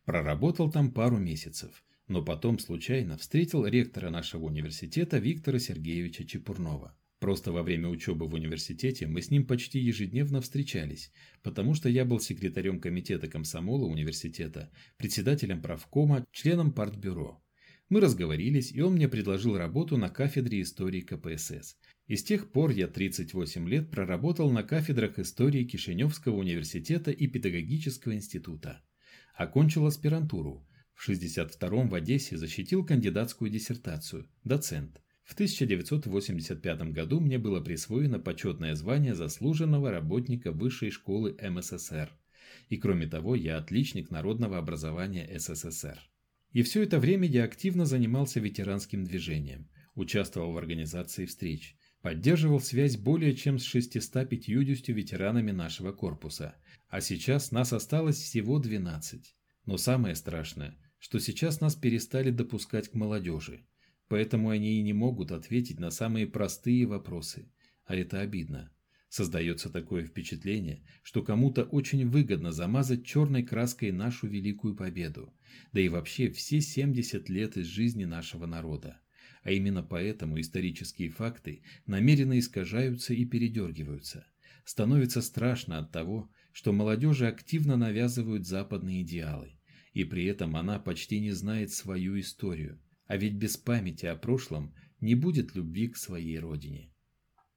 Проработал там пару месяцев, но потом случайно встретил ректора нашего университета Виктора Сергеевича Чепурнова. Просто во время учебы в университете мы с ним почти ежедневно встречались, потому что я был секретарем комитета комсомола университета, председателем правкома, членом партбюро. Мы разговорились, и он мне предложил работу на кафедре истории КПСС. И с тех пор я 38 лет проработал на кафедрах истории Кишиневского университета и педагогического института. Окончил аспирантуру. В 62-м в Одессе защитил кандидатскую диссертацию, доцент. В 1985 году мне было присвоено почетное звание заслуженного работника Высшей школы МССР. И кроме того, я отличник народного образования СССР. И все это время я активно занимался ветеранским движением, участвовал в организации встреч, поддерживал связь более чем с 650 ветеранами нашего корпуса, а сейчас нас осталось всего 12. Но самое страшное, что сейчас нас перестали допускать к молодежи, поэтому они и не могут ответить на самые простые вопросы, а это обидно. Создается такое впечатление, что кому-то очень выгодно замазать черной краской нашу великую победу, да и вообще все 70 лет из жизни нашего народа. А именно поэтому исторические факты намеренно искажаются и передергиваются. Становится страшно от того, что молодежи активно навязывают западные идеалы, и при этом она почти не знает свою историю, а ведь без памяти о прошлом не будет любви к своей родине.